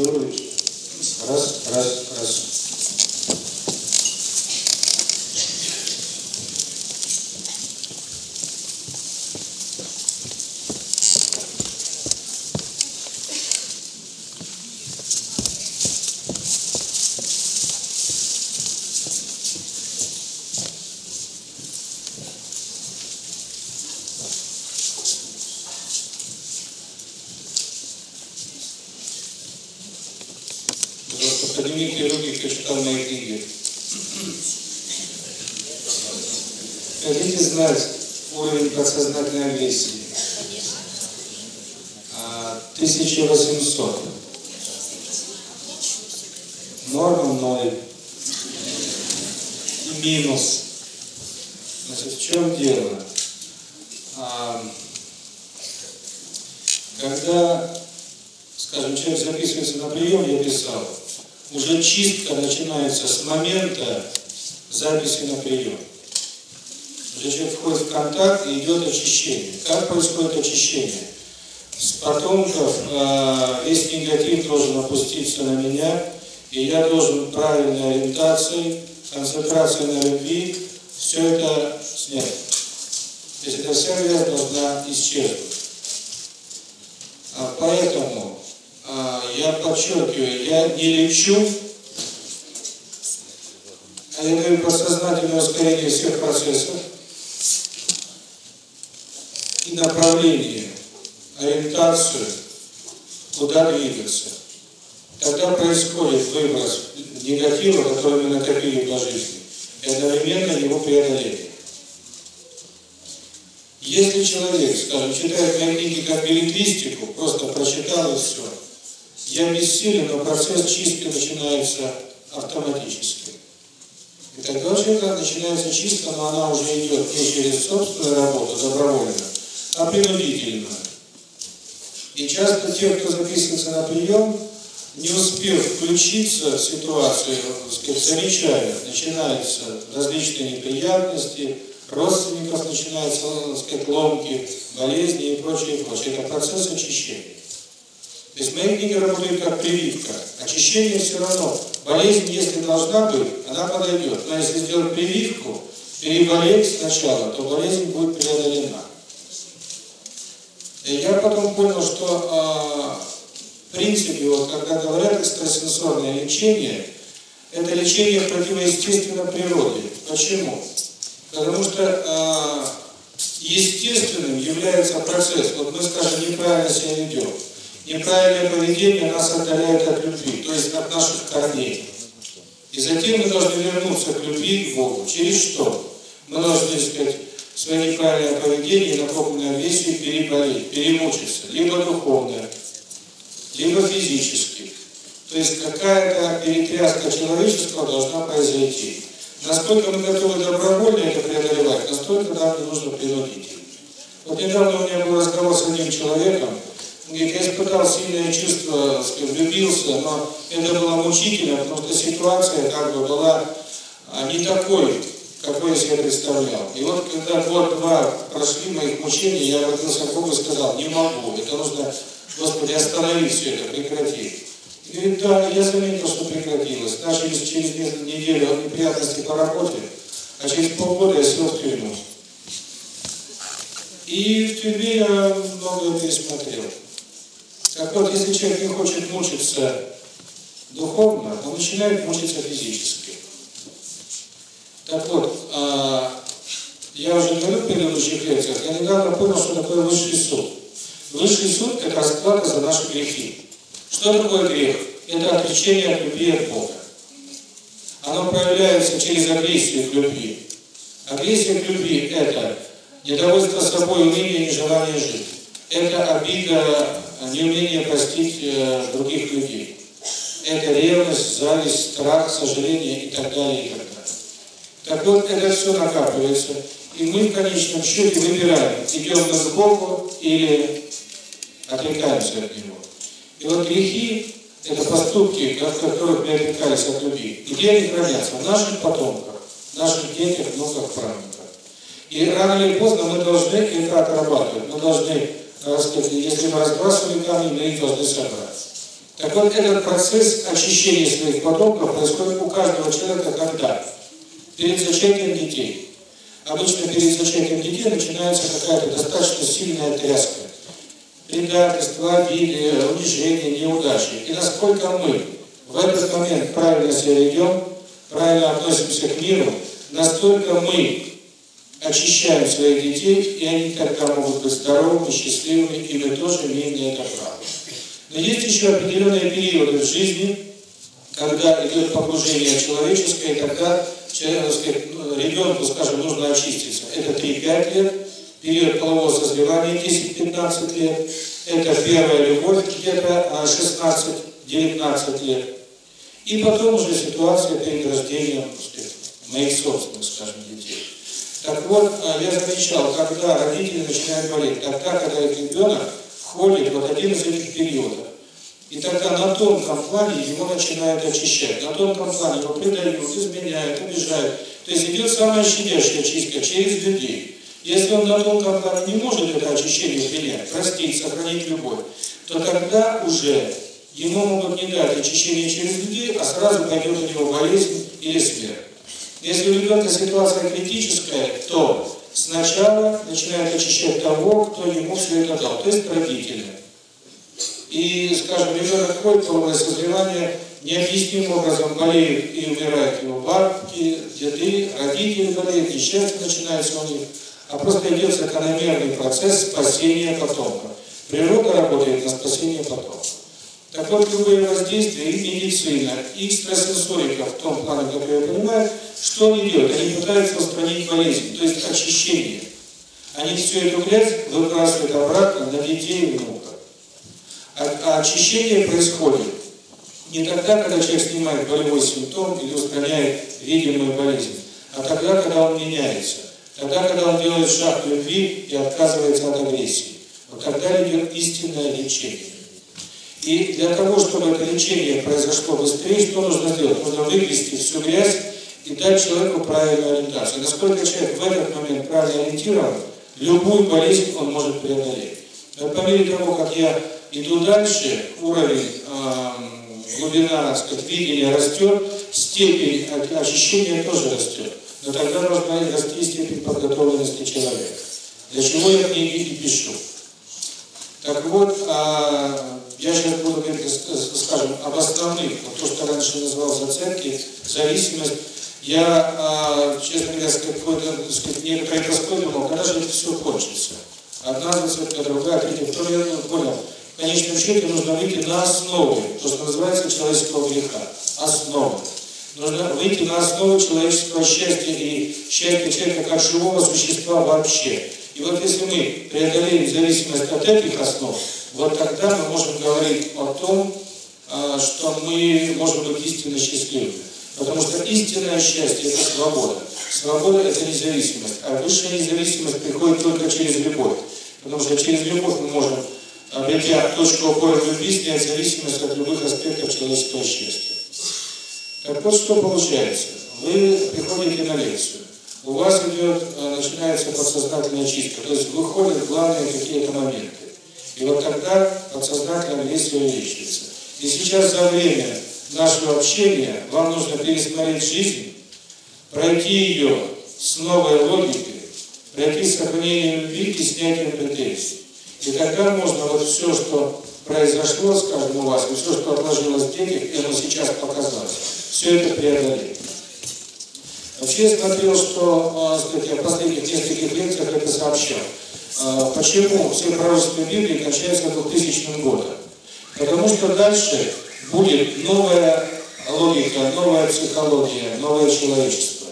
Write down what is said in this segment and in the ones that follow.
Вечер. Раз, раз, раз. Это лечение противоестественно природе. Почему? Потому что э, естественным является процесс. Вот мы, скажем, неправильно себя ведем. Неправильное поведение нас отдаляет от любви, то есть от наших корней. И затем мы должны вернуться к любви, к Богу. Через что? Мы должны, сказать, свое неправильное поведение и накопленную агрессию переболеть, перемучиться. Либо духовно, либо физически. То есть какая-то перетряска человеческого должна произойти. Насколько мы готовы добровольно это преодолевать, настолько нам нужно принудить. Вот недавно у меня был разговор с одним человеком, он я испытал сильное чувство, влюбился, но это было мучительно, потому что ситуация как бы была не такой, какой я себе представлял. И вот когда год-два прошли моих мучений, я обратился к Богу и сказал, не могу, это нужно, Господи, останови все это, прекрати. Да, я заметил, что прекратилось. Начались через неделю неприятности по работе, а через полгода я сел в тюрьму. И в тюрьме я многое пересмотрел. Так вот, если человек не хочет мучиться духовно, он начинает мучиться физически. Так вот, я уже говорил в предыдущих лекциях, я недавно понял, что такое высший суд. Высший суд – это расплата за наши грехи. Что такое грех? Это отречение от любви от Бога. Оно проявляется через агрессию к любви. Агрессия к любви – это недовольство собой, умение, нежелание жить. Это обида, неумение простить э, других людей. Это ревность, зависть, страх, сожаление и так далее, и так далее. Так вот, это все накапливается, и мы в конечном счете выбираем, идем к Богу или отрекаемся от Него. И вот грехи – это поступки, от которых мы отрекались от любви. Где они хранятся? В наших потомках, в наших детях, внуках, правнуках. И рано или поздно мы должны это отрабатывать. Мы должны, сказать, если мы разбрасывали камни, мы их должны собрать. Так вот, этот процесс очищения своих потомков происходит у каждого человека когда? Перед зачатием детей. Обычно перед зачатием детей начинается какая-то достаточно сильная тряска. Предательство, обиды, унижение, неудачи. И насколько мы в этот момент правильно себя ведем, правильно относимся к миру, настолько мы очищаем своих детей, и они тогда могут быть здоровыми, счастливыми, и мы тоже имеем на это право. Но есть еще определенные периоды в жизни, когда идет погружение человеческое, и тогда ну, ребенку, скажем, нужно очиститься. Это 3-5 лет, период полового созревания 10-15 лет, это первая любовь где-то 16-19 а лет. И потом уже ситуация перед рождением моих собственных, скажем, детей. Так вот, а, я замечал, когда родители начинают болеть, тогда, когда ребенок входит в один из этих периодов. И тогда на тонком плане его начинают очищать. На тонком плане его предают, изменяют, обижают. То есть идет самая щадящая чистка через людей. Если он на тонком плане не может это очищение принять, простить, сохранить любовь, то тогда уже ему могут не дать очищение через людей, а сразу пойдет у него болезнь или смерть. Если у ребенка ситуация критическая, то сначала начинает очищать того, кто ему все это дал, то есть родители. И, скажем, ребенок ходит полное созревание, необъяснимым образом болеют и умирают его бабки, деды, родители болеют, несчастье начинается у них, а просто идет закономерный процесс спасения потомка. Природа работает на спасение потомка. Так вот, любые воздействия и медицина, и экстрасенсорика в том плане, как я понимаю, что они делают? Они пытаются устранить болезнь, то есть очищение. Они всю эту грязь выбрасывают обратно на детей и внуков. А, а очищение происходит не тогда, когда человек снимает болевой симптом или устраняет видимую болезнь, а тогда, когда он меняется. Тогда, когда он делает шаг к любви и отказывается от агрессии. Вот тогда идет истинное лечение. И для того, чтобы это лечение произошло быстрее, что нужно сделать? Нужно выгрести всю грязь и дать человеку правильную ориентацию. Насколько человек в этот момент правильно ориентирован, любую болезнь он может преодолеть. по мере того, как я иду дальше, уровень, э, глубина, так сказать, видения растет, степень ощущения тоже растет. Но тогда должна расти степень подготовленности человека. Для чего я книги и пишу. Так вот, а, я сейчас буду говорить, скажем, об основных, вот то, что раньше называл зацепки, зависимость. Я, а, честно говоря, с какой-то, сказать, некоторой тоской думал, когда же это все кончится. Одна зацепка, другая, третья, вторая, я понял. В конечном счете нужно выйти на основу, то, что называется человеческого греха. Основа. Нужно выйти на основу человеческого счастья и счастья человека как живого существа вообще. И вот если мы преодолеем зависимость от этих основ, вот тогда мы можем говорить о том, а, что мы можем быть истинно счастливыми. Потому что истинное счастье – это свобода. Свобода – это независимость. А высшая независимость приходит только через любовь. Потому что через любовь мы можем, обретя точку опоры любви, снять зависимость от любых аспектов человеческого счастья. Так вот, что получается? Вы приходите на лекцию у вас идет, э, начинается подсознательная чистка, то есть выходят главные какие-то моменты. И вот тогда подсознательно здесь увеличивается. И сейчас за время нашего общения вам нужно пересмотреть жизнь, пройти ее с новой логикой, пройти с сохранением любви и снятием претензий. И тогда можно вот все, что произошло, скажем, у вас, и все, что отложилось в детях, и оно сейчас показалось, все это преодолеть. Вообще я смотрел, что сказать, я в последних нескольких лекциях это сообщал. Почему все пророчества Библии кончаются 2000 годом? Потому что дальше будет новая логика, новая психология, новое человечество.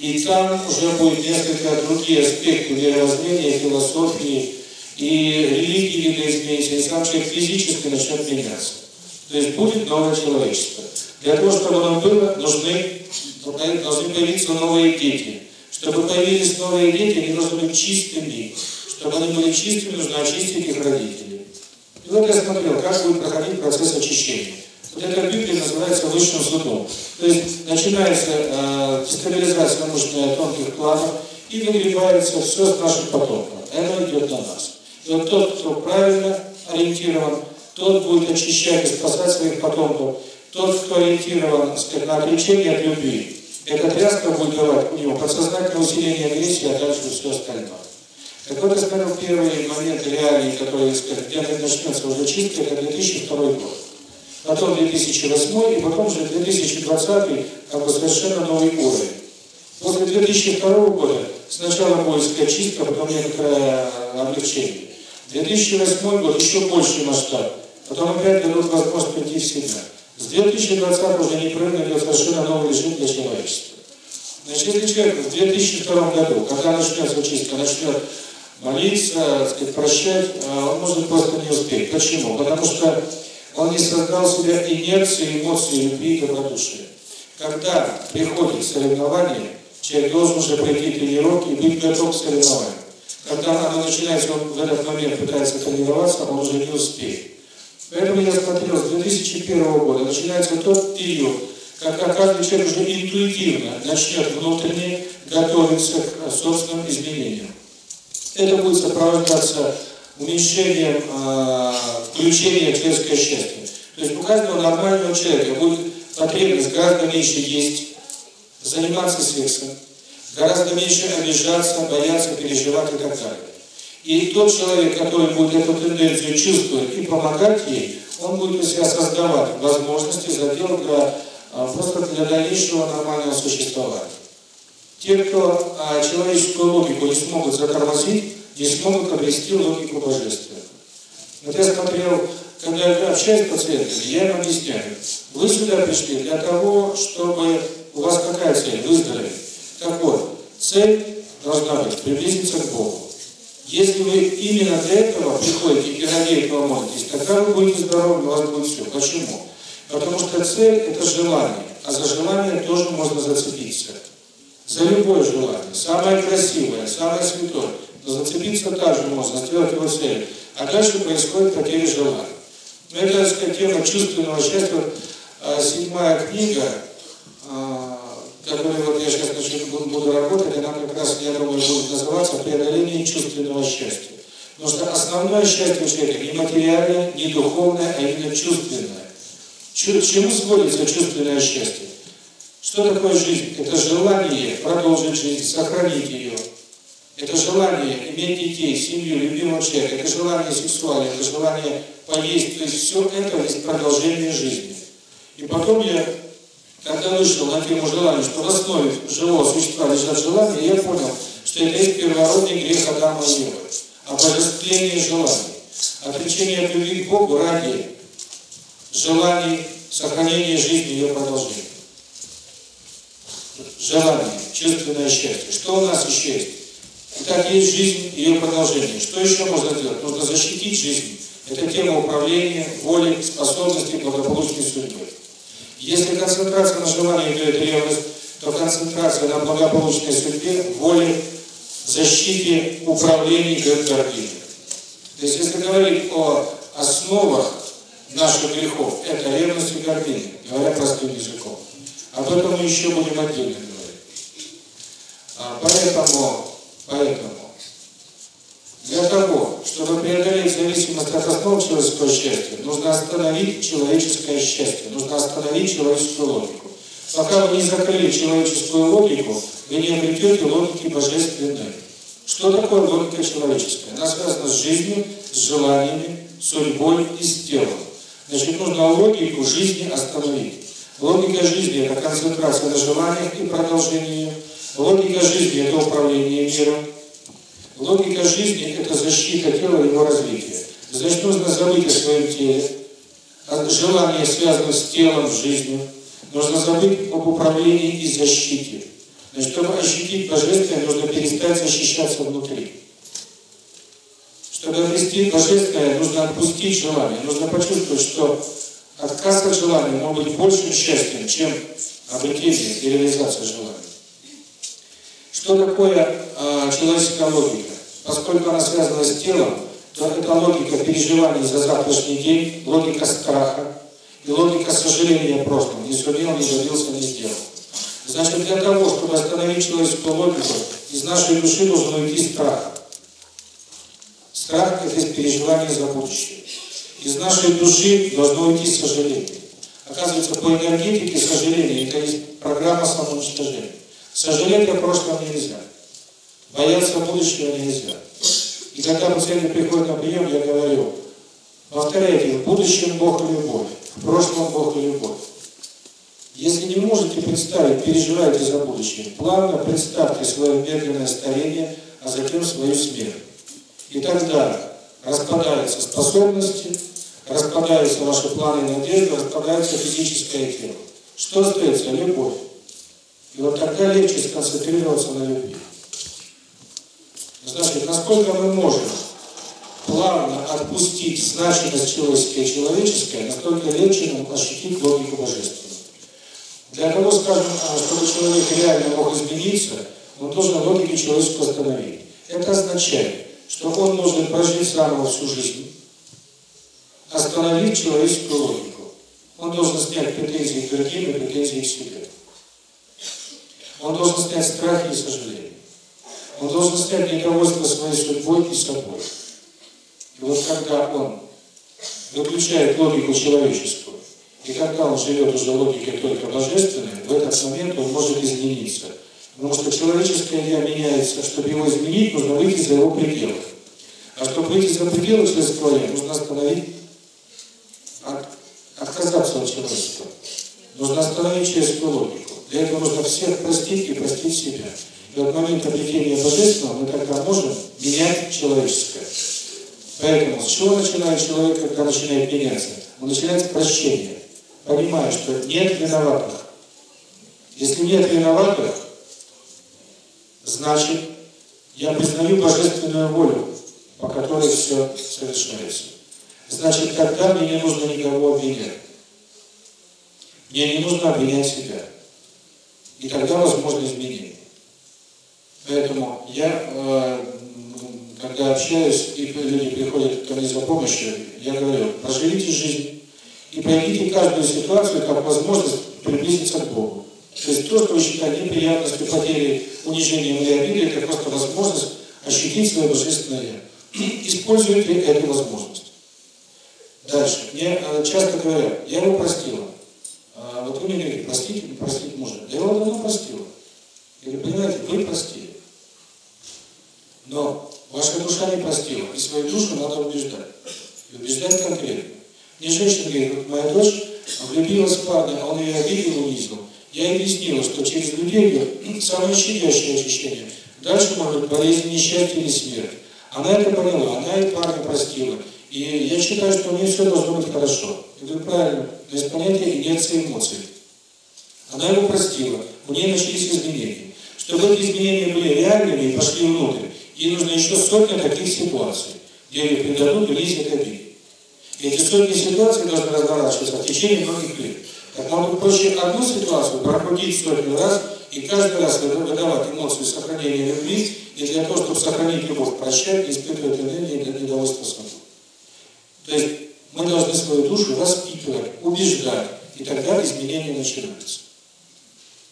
И там уже будет несколько другие аспекты мировоззрения, философии, и религии видоизменится, и сам человек физически начнет меняться. То есть будет новое человечество. Для того, чтобы оно было, нужны должны появиться новые дети. Чтобы появились новые дети, они должны быть чистыми. Чтобы они были чистыми, нужно очистить их родителей. И вот я смотрел, как будет проходить процесс очищения. Вот это в Библии называется высшим судом. То есть начинается э, дестабилизация научная тонких планов и выгребается все с наших потоков. Это идет на нас. И вот тот, кто правильно ориентирован, тот будет очищать и спасать своих потомков, тот, кто ориентирован сказать, на отречение от любви, эта тряска будет давать у него подсознательное усиление агрессии, а дальше все остальное. Так вот, я смотрел первый момент реалии, который, сказать, где начнется уже чистка, это 2002 год. Потом 2008 и потом уже 2020 как бы совершенно новый уровень. После 2002 года сначала будет сказать, чистка, потом некоторое облегчение. 2008 год еще больший масштаб, потом опять дадут возможность прийти в себя. С 2020 уже непрерывно идет совершенно новый режим для человечества. Значит, если человек в 2002 году, когда начнется чистка, начнет молиться, сказать, прощать, а он может просто не успеть. Почему? Потому что он не создал себя инерции, эмоции, любви и добродушия. Когда приходит соревнование, человек должен уже пройти тренировки и быть готов к соревнованию. Когда оно начинается, он в этот момент пытается тренироваться, он уже не успеет. Поэтому я смотрел, с 2001 года начинается тот период, когда каждый человек уже интуитивно начнет внутренне готовиться к собственным изменениям. Это будет сопровождаться уменьшением э, включения в человеческое счастье. То есть у каждого нормального человека будет потребность гораздо меньше есть, заниматься сексом, гораздо меньше обижаться, бояться, переживать и так далее. И тот человек, который будет эту тенденцию чувствовать и помогать ей, он будет у себя создавать возможности, задел для, просто для дальнейшего нормального существования. Те, кто а, человеческую логику не смогут затормозить, не смогут обрести логику божественную. Вот я смотрел, когда я общаюсь с пациентами, я им объясняю, вы сюда пришли для того, чтобы у вас какая цель? Выздороветь. Так вот, цель должна быть приблизиться к Богу. Если вы именно для этого приходите и ради этого молитесь, тогда вы будете здоровы, у вас будет все. Почему? Потому что цель – это желание, а за желание тоже можно зацепиться. За любое желание, самое красивое, самое святое. Но зацепиться также можно, сделать его целью. А дальше происходит потеря желания. Но это, так сказать, тема чувственного счастья. Седьмая книга которой вот я сейчас значит, буду работать, она как раз, я думаю, будет называться «Преодоление чувственного счастья». Потому что основное счастье у человека не материальное, не духовное, а именно чувственное. Чему сводится чувственное счастье? Что такое жизнь? Это желание продолжить жизнь, сохранить ее. Это желание иметь детей, семью, любимого человека. Это желание сексуальное, это желание поесть. То есть все это есть продолжение жизни. И потом я когда вышел на тему желания, что в основе живого существа лежат желания, я понял, что это есть первородный грех Адама и Евы. Обожествление желаний. Отречение от любви к Богу ради желаний, сохранения жизни и ее продолжения. Желание, чувственное счастье. Что у нас еще есть? Итак, есть жизнь и ее продолжение. Что еще можно сделать? Нужно защитить жизнь. Это тема управления, воли, способности, благополучной судьбы. Если концентрация на желании дает ревность, то концентрация на благополучной судьбе, воле, защите, управлении дает гордыня. То есть, если говорить о основах наших грехов, это ревность и гордыня, говоря простым языком. Об этом мы еще будем отдельно говорить. А, поэтому, поэтому, для того, чтобы преодолеть зависимость от основ человеческого счастья, нужно остановить человеческое счастье, нужно остановить человеческую логику. Пока вы не закрыли человеческую логику, вы не обретете логики божественной. Что такое логика человеческая? Она связана с жизнью, с желаниями, судьбой и с телом. Значит, нужно логику жизни остановить. Логика жизни – это концентрация на желаниях и продолжение. Логика жизни – это управление миром. Логика жизни – это защита тела его развития. Значит, нужно забыть о своем теле, о желании, связанном с телом, с жизнью. Нужно забыть об управлении и защите. Значит, чтобы ощутить Божественное, нужно перестать защищаться внутри. Чтобы обрести Божественное, нужно отпустить желание. Нужно почувствовать, что отказ от желания может быть большим счастьем, чем обретение и реализация желания. Что такое э, человеческая логика? Поскольку она связана с телом, то это логика переживаний за завтрашний день, логика страха и логика сожаления о прошлом. Не сумел, не добился, не сделал. Значит, для того, чтобы остановить человеческую логику, из нашей души должен уйти страх. Страх – это переживание за будущее. из нашей души должно уйти сожаление. Оказывается, по энергетике сожаление – это есть программа самоуничтожения. Сожалеть о прошлом нельзя. Бояться будущего нельзя. И когда пациенты приходят на прием, я говорю, повторяйте, в будущем Бог и любовь, в прошлом Бог и любовь. Если не можете представить, переживайте за будущее, плавно представьте свое медленное старение, а затем свою смерть. И тогда распадаются способности, распадаются ваши планы и надежды, распадается физическое тело. Что остается? Любовь. И вот тогда легче сконцентрироваться на любви. Значит, насколько мы можем плавно отпустить значимость человеческое человеческое, настолько легче нам ощутить логику божественную. Для того, скажем, а, чтобы человек реально мог измениться, он должен логику человеческую остановить. Это означает, что он должен прожить заново всю жизнь, остановить человеческую логику. Он должен снять претензии к другим и претензии к себе. Он должен снять страхи и сожаления. Он должен снять недовольство своей судьбой и собой. И вот когда он выключает логику человеческую, и когда он живет уже логикой только божественной, в этот момент он может измениться. Потому что человеческое «я» меняется, чтобы его изменить, нужно выйти за его пределы. А чтобы выйти за пределы человеческого «я», нужно остановить, от, отказаться от человечества. Нужно остановить человеческую логику. Для этого нужно всех простить и простить себя. И от момента обретения Божественного мы тогда можем менять человеческое. Поэтому с чего начинает человек, когда начинает меняться? Он начинает с прощения, понимая, что нет виноватых. Если нет виноватых, значит, я признаю божественную волю, по которой все совершается. Значит, тогда мне не нужно никого обвинять. Мне не нужно обвинять себя. И тогда возможно изменение. Поэтому я, э, когда общаюсь, и люди приходят ко мне за помощью, я говорю, проживите жизнь и пройдите каждую ситуацию как возможность приблизиться к Богу. То есть то, что вы считаете неприятностью, потерей, унижением или обидой, это просто возможность ощутить свое божественное «Я». Используйте эту возможность. Дальше. Мне э, часто говорят, я его простила. Вот вы мне говорите, простите, простить мужа. Я его давно простила. Я говорю, понимаете, вы простили. Но ваша душа не простила, и свою душу надо убеждать. И убеждать конкретно. Мне женщина говорит, вот моя дочь влюбилась в парня, а он ее обидел, унизил. Я объяснила, что через людей самое щадящее ощущение. Дальше может болезнь, несчастье или смерть. Она это поняла, она и парня простила. И я считаю, что у нее все должно быть хорошо. Я говорю, правильно, есть понятие инерции эмоций. Она его простила, у нее начались изменения. Чтобы эти изменения были реальными и пошли внутрь, ей нужно еще сотня таких ситуаций, где ее предадут, унизят, обидят. И эти сотни ситуаций должны разворачиваться в течение многих лет. Так может проще одну ситуацию прокрутить сотню раз и каждый раз выдавать эмоции сохранения любви, и для того, чтобы сохранить любовь, прощать, испытывать энергию для недовольства собой. То есть мы должны свою душу воспитывать, убеждать, и тогда изменения начинаются.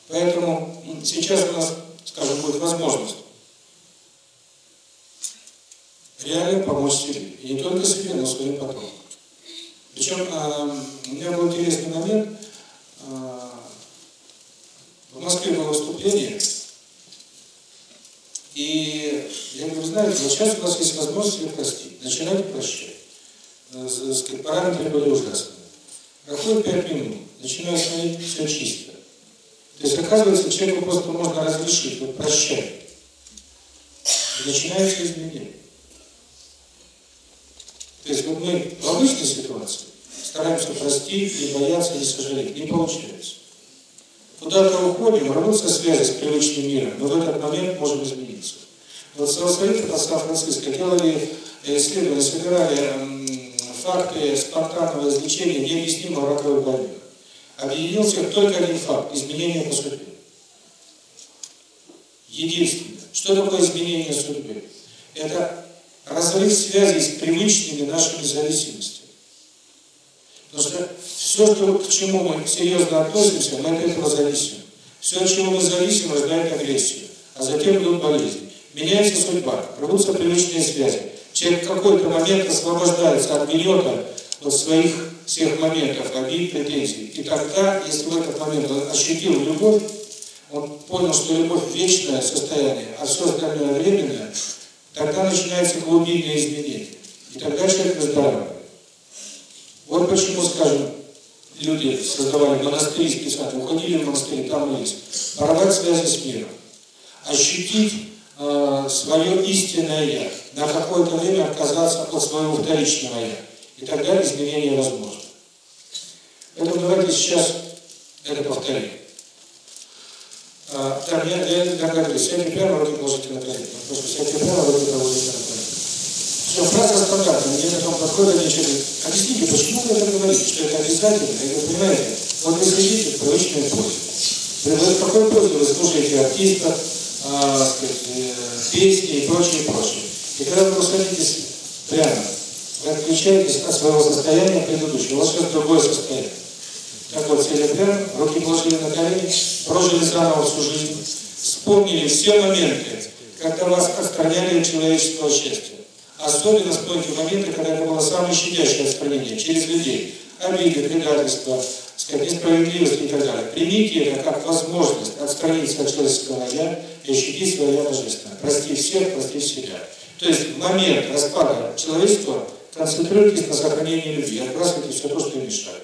Поэтому сейчас у нас, скажем, будет возможность реально помочь себе. И не только себе, но своим потомкам. Причем э, у меня был интересный момент. Э, в Москве было выступление, и я говорю, знаете, вот сейчас у нас есть возможность ее простить. Начинайте прощать. Э, параметры были ужасные. Проходит пять минут, начинаю смотреть, все чисто. То есть, оказывается, человеку просто можно разрешить, вот прощать. И начинаются изменения. То есть вот мы в обычной ситуации стараемся простить, не бояться, не сожалеть. Не получается. Куда-то уходим, рвутся связи с привычным миром, но в этот момент можем измениться. Вот от Сан-Франциско делали исследования, собирали факты спонтанного излечения необъяснимого раковых больных. Объединился только один факт – изменение по судьбе. Единственное. Что такое изменение судьбы? Это разрыв связи с привычными нашими зависимостями. Потому что все, что, к чему мы серьезно относимся, мы от этого зависим. Все, от чего мы зависим, рождает агрессию. А затем идут болезни. Меняется судьба, рвутся привычные связи. Человек в какой-то момент освобождается от гнета, вот своих всех моментов, обид, претензий. И тогда, если в этот момент он ощутил любовь, он понял, что любовь вечное состояние, а все остальное временное, тогда начинается глубинное изменение. И тогда человек выздоравливает. Вот почему, скажем, люди создавали монастыри специально, уходили в монастырь, там молились. Порвать связи с миром. Ощутить э, свое истинное «я». На какое-то время отказаться от своего вторичного «я». И тогда изменение возможно. Поэтому давайте сейчас это повторим. А, там я, я догадываюсь, сядьте прямо, руки положите на колени. Просто сядьте прямо, руки положите на колени. Все, фраза стандартная, мне потом подходят, они что объясните, почему вы это говорите, что это обязательно? Я говорю, понимаете, вот вы следите в привычной позе. Вы в какой позе вы слушаете артиста, э, песни и прочее, и прочее. И когда вы садитесь прямо, вы отключаетесь от своего состояния предыдущего, у вас сейчас другое состояние. Так вот, сели прямо, руки положили на колени, прожили заново всю жизнь, вспомнили все моменты, когда вас отстраняли от человеческого счастья. Особенно вспомните моменты, когда это было самое щадящее отстранение, через людей. Обиды, предательства, сказать, несправедливость и так далее. Примите это как возможность отстраниться от человеческого «я» и ощутить свое «я» божественное. Прости всех, прости себя. То есть в момент распада человечества концентрируйтесь на сохранении любви, отбрасывайте все то, что мешает.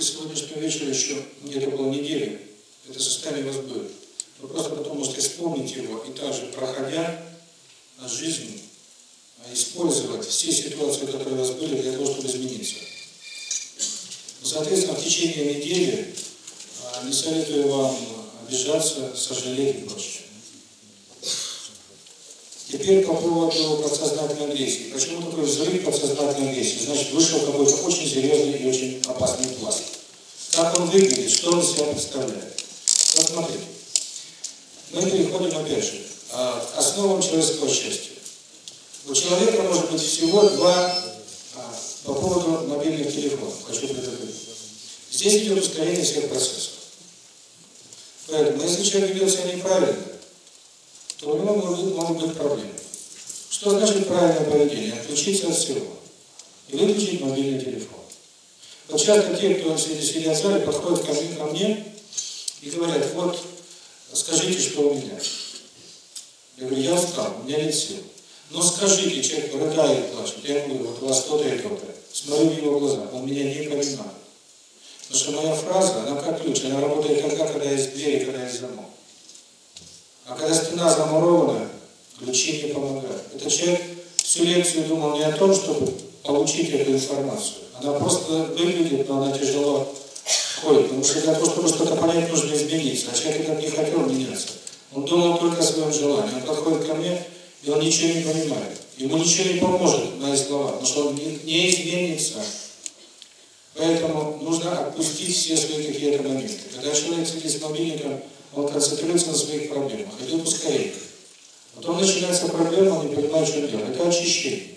После сегодняшнего вечера еще нет около недели, это состояние вас будет. Вы просто потом можете вспомнить его и также, проходя жизнь, а, использовать все ситуации, которые у вас были, для того, чтобы измениться. Соответственно, в течение недели а, не советую вам обижаться, сожалеть прочее. Теперь по поводу подсознательной агрессии. Почему такой взрыв подсознательной агрессии? Значит, вышел какой-то очень серьезный и очень опасный пласт. Как он выглядит, что он себя представляет? Вот смотрите. Мы переходим опять же к основам человеческого счастья. У человека может быть всего два а, по поводу мобильных телефонов. Хочу предупредить. Здесь идет ускорение всех процессов. Поэтому, если человек ведет неправильно, то у него могут, могут быть проблемы. Что значит правильное поведение? Отключиться от всего. И выключить мобильный телефон. Вот часто те, кто сидят в зале, подходят ко мне, ко мне и говорят, вот, скажите, что у меня. Я говорю, я устал, у меня нет сил. Но скажите, человек рыдает, плачет. Я говорю, вот у вас то-то и то-то. Смотрю в его глаза, он меня не понимает. Потому что моя фраза, она как ключ, она работает тогда, когда есть дверь, когда есть замок. А когда стена замурована, ключи не помогают. Этот человек всю лекцию думал не о том, чтобы получить эту информацию. Она просто выглядит, но она тяжело ходит. Потому что для того, чтобы что-то понять, нужно измениться. А человек этот не хотел меняться. Он думал только о своем желании. Он подходит ко мне, и он ничего не понимает. Ему ничего не поможет, мои слова, потому что он не изменится. Поэтому нужно отпустить все свои какие-то моменты. Когда человек сидит с мобильником, он концентрируется на своих проблемах, идет ускорение. Потом начинается проблема, он не понимает, что делать. Это очищение.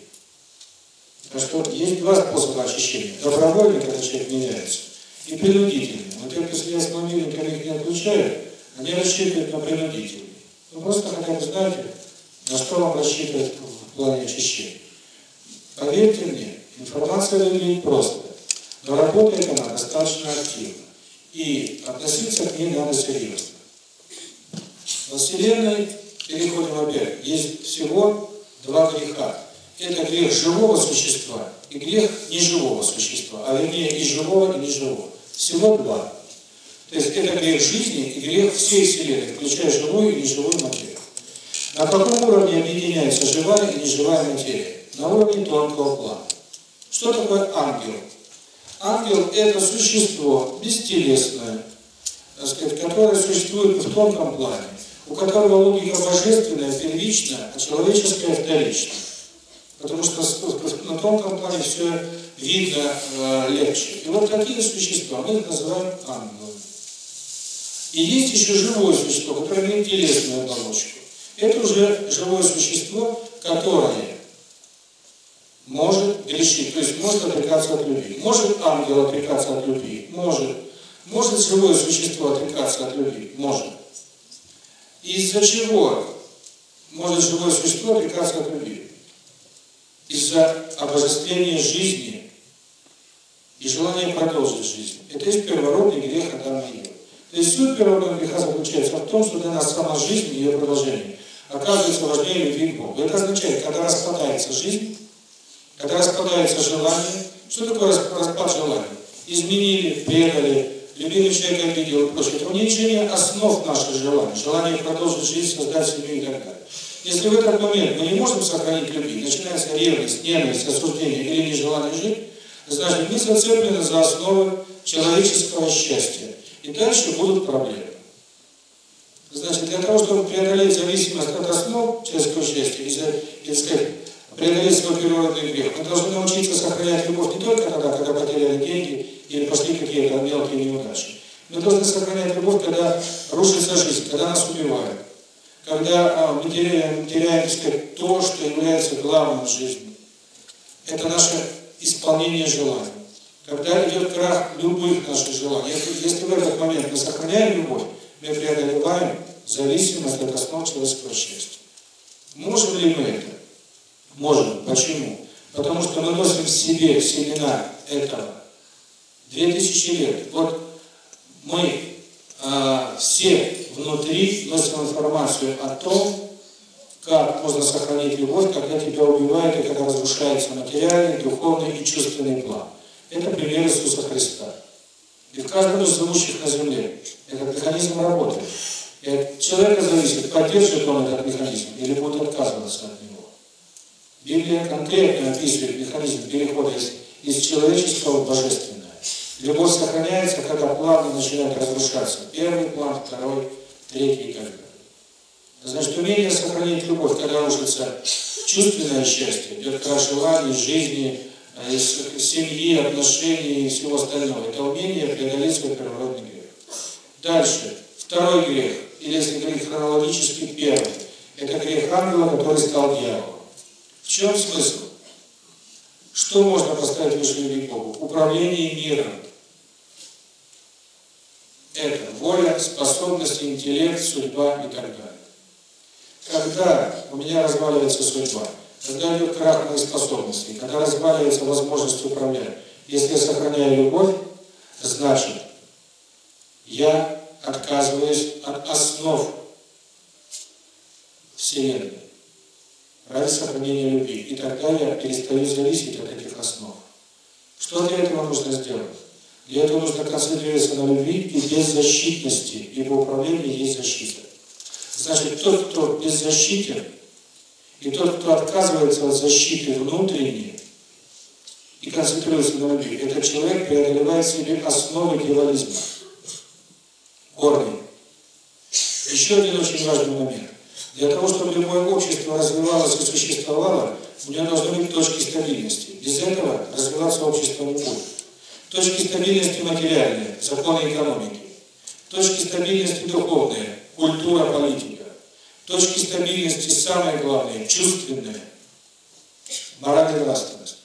Так что есть два способа очищения. Добровольный, когда человек меняется, и принудительный. Только если я с мобильником их не отключаю, они рассчитывают на принудительный. Ну просто хотя бы знаете, на что вам рассчитывать в плане очищения. Поверьте мне, информация выглядит просто, но работает она достаточно активно. И относиться к ней надо серьезно. Во Вселенной, переходим опять, есть всего два греха. Это грех живого существа и грех неживого существа, а вернее и живого, и неживого. Всего два. То есть это грех жизни и грех всей Вселенной, включая живую и неживую материю. На каком уровне объединяется живая и неживая материя? На уровне тонкого плана. Что такое ангел? Ангел – это существо бестелесное, так сказать, которое существует в тонком плане, у которого логика божественная первична, а человеческая вторична. Потому что на тонком плане все видно э, легче. И вот такие существа, мы их называем ангелами. И есть еще живое существо, которое имеет телесную оболочку. Это уже живое существо, которое может грешить, то есть может отрекаться от любви. Может ангел отрекаться от любви? Может. Может живое существо отрекаться от любви? Может. Из-за чего может живое существо от любви? Из-за обожествления жизни и желания продолжить жизнь. Это есть первородный грех Адама и Евы. То есть суть первородного греха заключается в том, что для нас сама жизнь и ее продолжение оказывается важнее любви к Богу. Это означает, когда распадается жизнь, когда распадается желание, что такое распад желания? Изменили, предали, любимый человек обидел прочее. Это уменьшение основ наших желаний, желание продолжить жизнь, создать семью и так далее. Если в этот момент мы не можем сохранить любви, начинается ревность, ненависть, осуждение или нежелание жить, значит мы зацеплены за основы человеческого счастья. И дальше будут проблемы. Значит, для того, чтобы преодолеть зависимость от основ человеческого счастья, и, и сказать, преодолеть свой природный грех. Мы должны научиться сохранять любовь не только тогда, когда потеряли деньги или пошли какие-то мелкие неудачи. Мы должны сохранять любовь, когда рушится жизнь, когда нас убивают. Когда а, мы теряем, теряем сказать, то, что является главным в жизни. Это наше исполнение желаний. Когда идет крах любых наших желаний. Если, если в этот момент мы сохраняем любовь, мы преодолеваем зависимость от основ человеческого счастья. Можем ли мы это? Можем. Почему? Потому что мы носим в себе семена этого. Две тысячи лет. Вот мы э, все внутри носим информацию о том, как можно сохранить любовь, когда тебя убивают и когда разрушается материальный, духовный и чувственный план. Это пример Иисуса Христа. И в каждом из живущих на земле этот механизм работает. И от человека зависит, поддержит он этот механизм или будет отказываться от него. Библия конкретно описывает механизм перехода из, из человеческого в божественное. Любовь сохраняется, когда планы начинают разрушаться. Первый план, второй, третий и так далее. Значит, умение сохранить любовь, когда рушится чувственное счастье, идет желаний, жизни, э, семьи, отношений и всего остального. Это умение преодолеть свой природный грех. Дальше. Второй грех, или если говорить хронологически, первый. Это грех ангела, который стал дьяволом. В чем смысл? Что можно поставить выше любви Богу? Управление миром. Это воля, способности, интеллект, судьба и так далее. Когда у меня разваливается судьба, когда идет крах моих способностей, когда разваливается возможность управлять, если я сохраняю любовь, значит, я отказываюсь от основ Вселенной ради сохранения любви. И тогда я перестаю зависеть от этих основ. Что для этого нужно сделать? Для этого нужно концентрироваться на любви и беззащитности, ибо управление есть защита. Значит, тот, кто беззащитен, и тот, кто отказывается от защиты внутренней и концентрируется на любви, этот человек преодолевает себе основы дьяволизма, корни. Еще один очень важный момент. Для того, чтобы любое общество развивалось и существовало, у него должны быть точки стабильности. Без этого развиваться общество не будет. Точки стабильности материальные, законы экономики. Точки стабильности духовные, культура, политика. Точки стабильности, самое главное, чувственные, мораль и нравственность.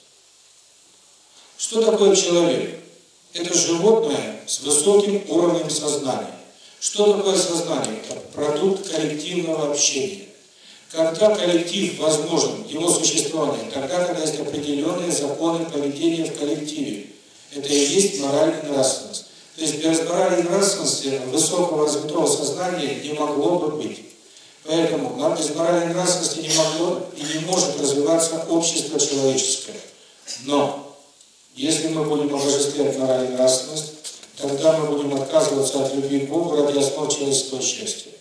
Что такое человек? Это животное с высоким уровнем сознания. Что такое сознание? Это продукт коллективного общения. Когда коллектив возможен, его существование, тогда, когда есть определенные законы поведения в коллективе. Это и есть мораль и нравственность. То есть без морали и нравственности высокого развитого сознания не могло бы быть. Поэтому без морали и нравственности не могло и не может развиваться общество человеческое. Но если мы будем обожествлять мораль и нравственность, тогда мы будем отказываться от любви к Богу ради основ человеческого счастья.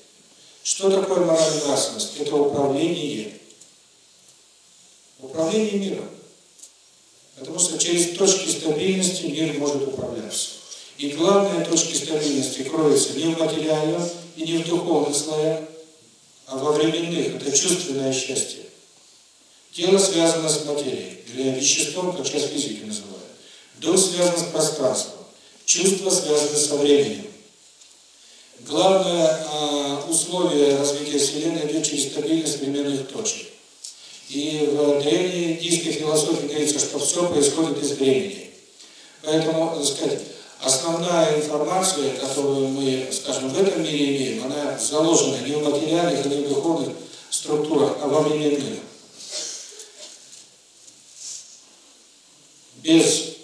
Что такое мораль и нравственность? Это управление. Управление миром. Потому что через точки стабильности мир может управляться. И главные точки стабильности кроются не в материальном и не в духовных слоях, а во временных. Это чувственное счастье. Тело связано с материей, или веществом, как сейчас физики называют. Дух связан с пространством. Чувства связаны со временем. Главное э, условие развития Вселенной идет через стабильность временных точек. И в древней индийской философии говорится, что все происходит из времени. Поэтому, так сказать, основная информация, которую мы, скажем, в этом мире имеем, она заложена не в материальных, не в духовных структурах, а во временных. Без,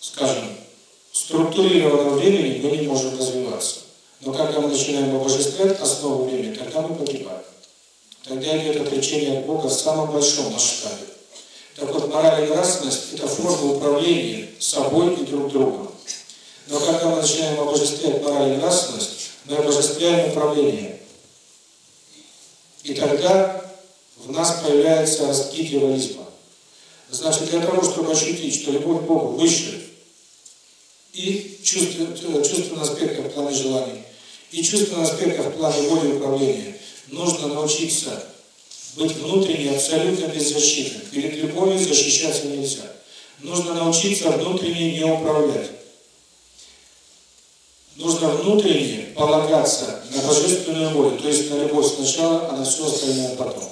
скажем, структурированного времени мы не можем развиваться. Но когда мы начинаем обожествлять основу времени, тогда мы погибаем. Тогда идет отречение от Бога в самом большом масштабе. Так вот, мораль и нравственность – это форма управления собой и друг другом. Но когда мы начинаем обожествлять мораль и нравственность, мы обожествляем управление. И тогда в нас появляется ростки дьяволизма. Значит, для того, чтобы ощутить, что любовь к Богу выше и чувственный, чувственный аспект в плане желаний, и чувственный аспект в плане воли управления, нужно научиться быть внутренне абсолютно беззащитным. Перед любовью защищаться нельзя. Нужно научиться внутренне не управлять. Нужно внутренне полагаться на божественную волю, то есть на любовь сначала, а на все остальное потом.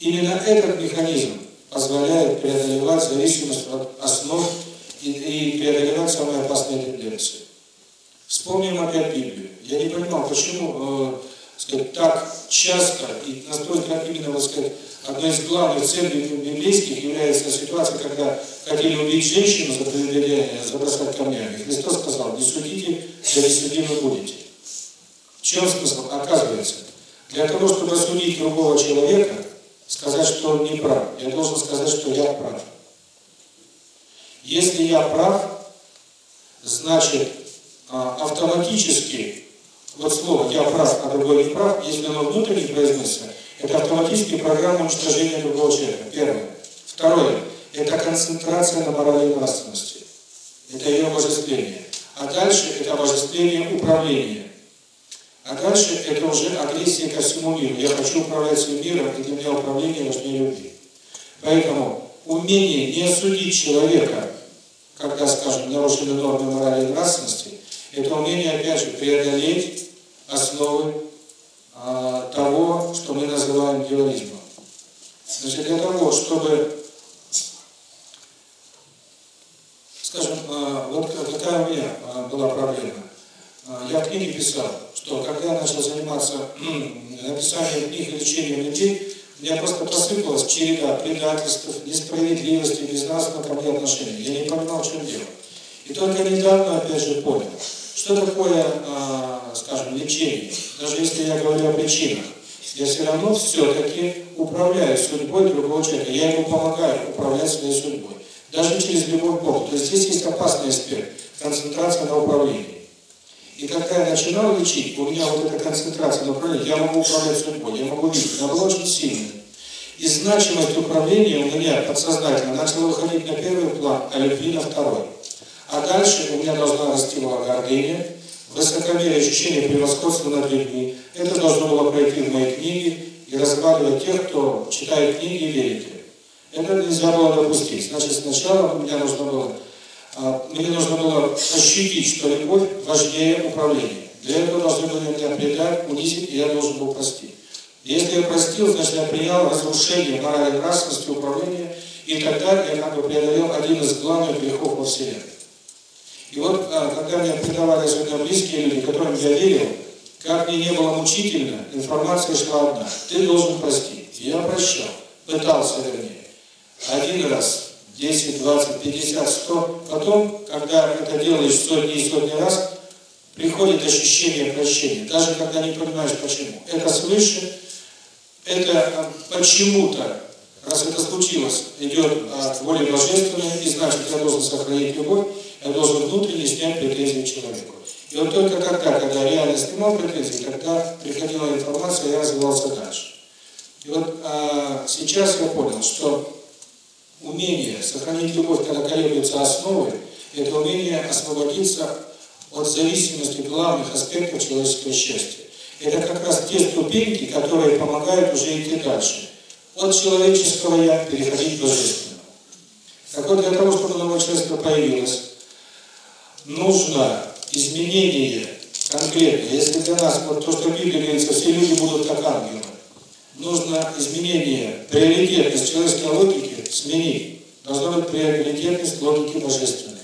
Именно этот механизм позволяет преодолевать зависимость от основ и, и преодолевать самые опасные тенденции. Вспомним опять Библию. Я не понимал, почему э, сказать, так часто и настолько именно, вот сказать, одной из главных целей библейских является ситуация, когда хотели убить женщину за прелюбодеяние, забросать камнями. Христос сказал, не судите, да не судимы будете. В чем смысл? Оказывается, для того, чтобы осудить другого человека, сказать, что он не прав, я должен сказать, что я прав. Если я прав, значит, а, автоматически вот слово «я прав, а другой не прав», если оно внутренне произносится, это автоматически программа уничтожения другого человека. Первое. Второе. Это концентрация на морали и нравственности. Это ее обожествление. А дальше это обожествление управления. А дальше это уже агрессия ко всему миру. Я хочу управлять своим миром, и для меня управление важнее любви. Поэтому умение не осудить человека, когда, скажем, нарушены нормы морали и нравственности, это умение, опять же, преодолеть основы а, того, что мы называем дуализмом. Значит, для того, чтобы, скажем, а, вот какая у меня а, была проблема. А, я книги писал, что когда я начал заниматься написанием книг и лечением людей, у меня просто посыпалась череда предательств, несправедливости, безнравственного ко мне отношения. Я не понимал, в чем дело. И только недавно, опять же, понял, что такое, а, скажем, лечение? Даже если я говорю о причинах, я все равно все-таки управляю судьбой другого человека. Я ему помогаю управлять своей судьбой. Даже через любовь к Богу. То есть здесь есть опасный аспект – концентрация на управлении. И когда я начинал лечить, у меня вот эта концентрация на управлении, я могу управлять судьбой, я могу видеть, она была очень сильная. И значимость управления у меня подсознательно начала выходить на первый план, а любви на второй. А дальше у меня должна расти гордыня, высокомерие, ощущение превосходства над людьми. Это должно было пройти в моей книге и разглядывать тех, кто читает книги и верит им. Это нельзя было допустить. Значит, сначала мне нужно было, мне нужно было ощутить, что любовь важнее управления. Для этого должны были меня предать, унизить, и я должен был простить. Если я простил, значит, я принял разрушение морали нравственности управления, и тогда я как бы преодолел один из главных грехов во Вселенной. И вот, а, когда мне предавали особенно близкие люди, которым я верил, Как мне не было мучительно, информация шла одна. Ты должен простить. Я прощал. Пытался, вернее. Один раз, 10, 20, 50, 100. Потом, когда это делаешь сотни и сотни раз, приходит ощущение прощения. Даже когда не понимаешь почему. Это свыше, это а, почему-то, раз это случилось, идет от воли божественной, и значит, я должен сохранить любовь, я должен внутренне снять претензии человеку. И вот только тогда, когда я реально снимал претензии, когда приходила информация, я развивался дальше. И вот а, сейчас я понял, что умение сохранить любовь, когда колеблются основы, это умение освободиться от зависимости главных аспектов человеческого счастья. Это как раз те ступеньки, которые помогают уже идти дальше. От человеческого «я» переходить к божественному. Так вот, для того, чтобы новое человечество появилось, нужно изменение конкретно. Если для нас, вот то, что в Библии все люди будут как ангелы, нужно изменение, приоритетность человеческой логики сменить. Должна быть приоритетность логики божественной.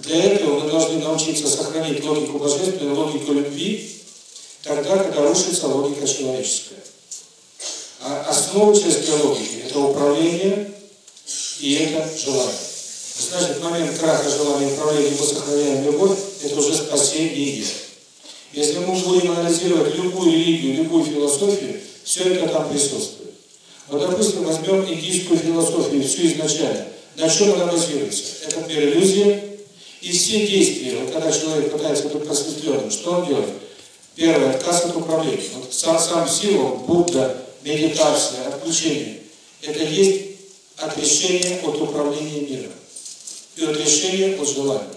Для этого мы должны научиться сохранить логику божественную, логику любви, тогда, когда рушится логика человеческая. А основа человеческой логики – это управление и это желание. Значит, в момент краха желания управления мы сохраняем любовь, это уже спасение. Если мы будем анализировать любую религию, любую философию, все это там присутствует. Вот, допустим, возьмем индийскую философию, всю изначально. На чем она базируется? Это мир иллюзия. И все действия, вот когда человек пытается быть просветленным, что он делает? Первое, отказ от управления. Вот сам, сам сила, Будда, медитация, отключение. Это есть отрешение от управления миром и от решения от желания.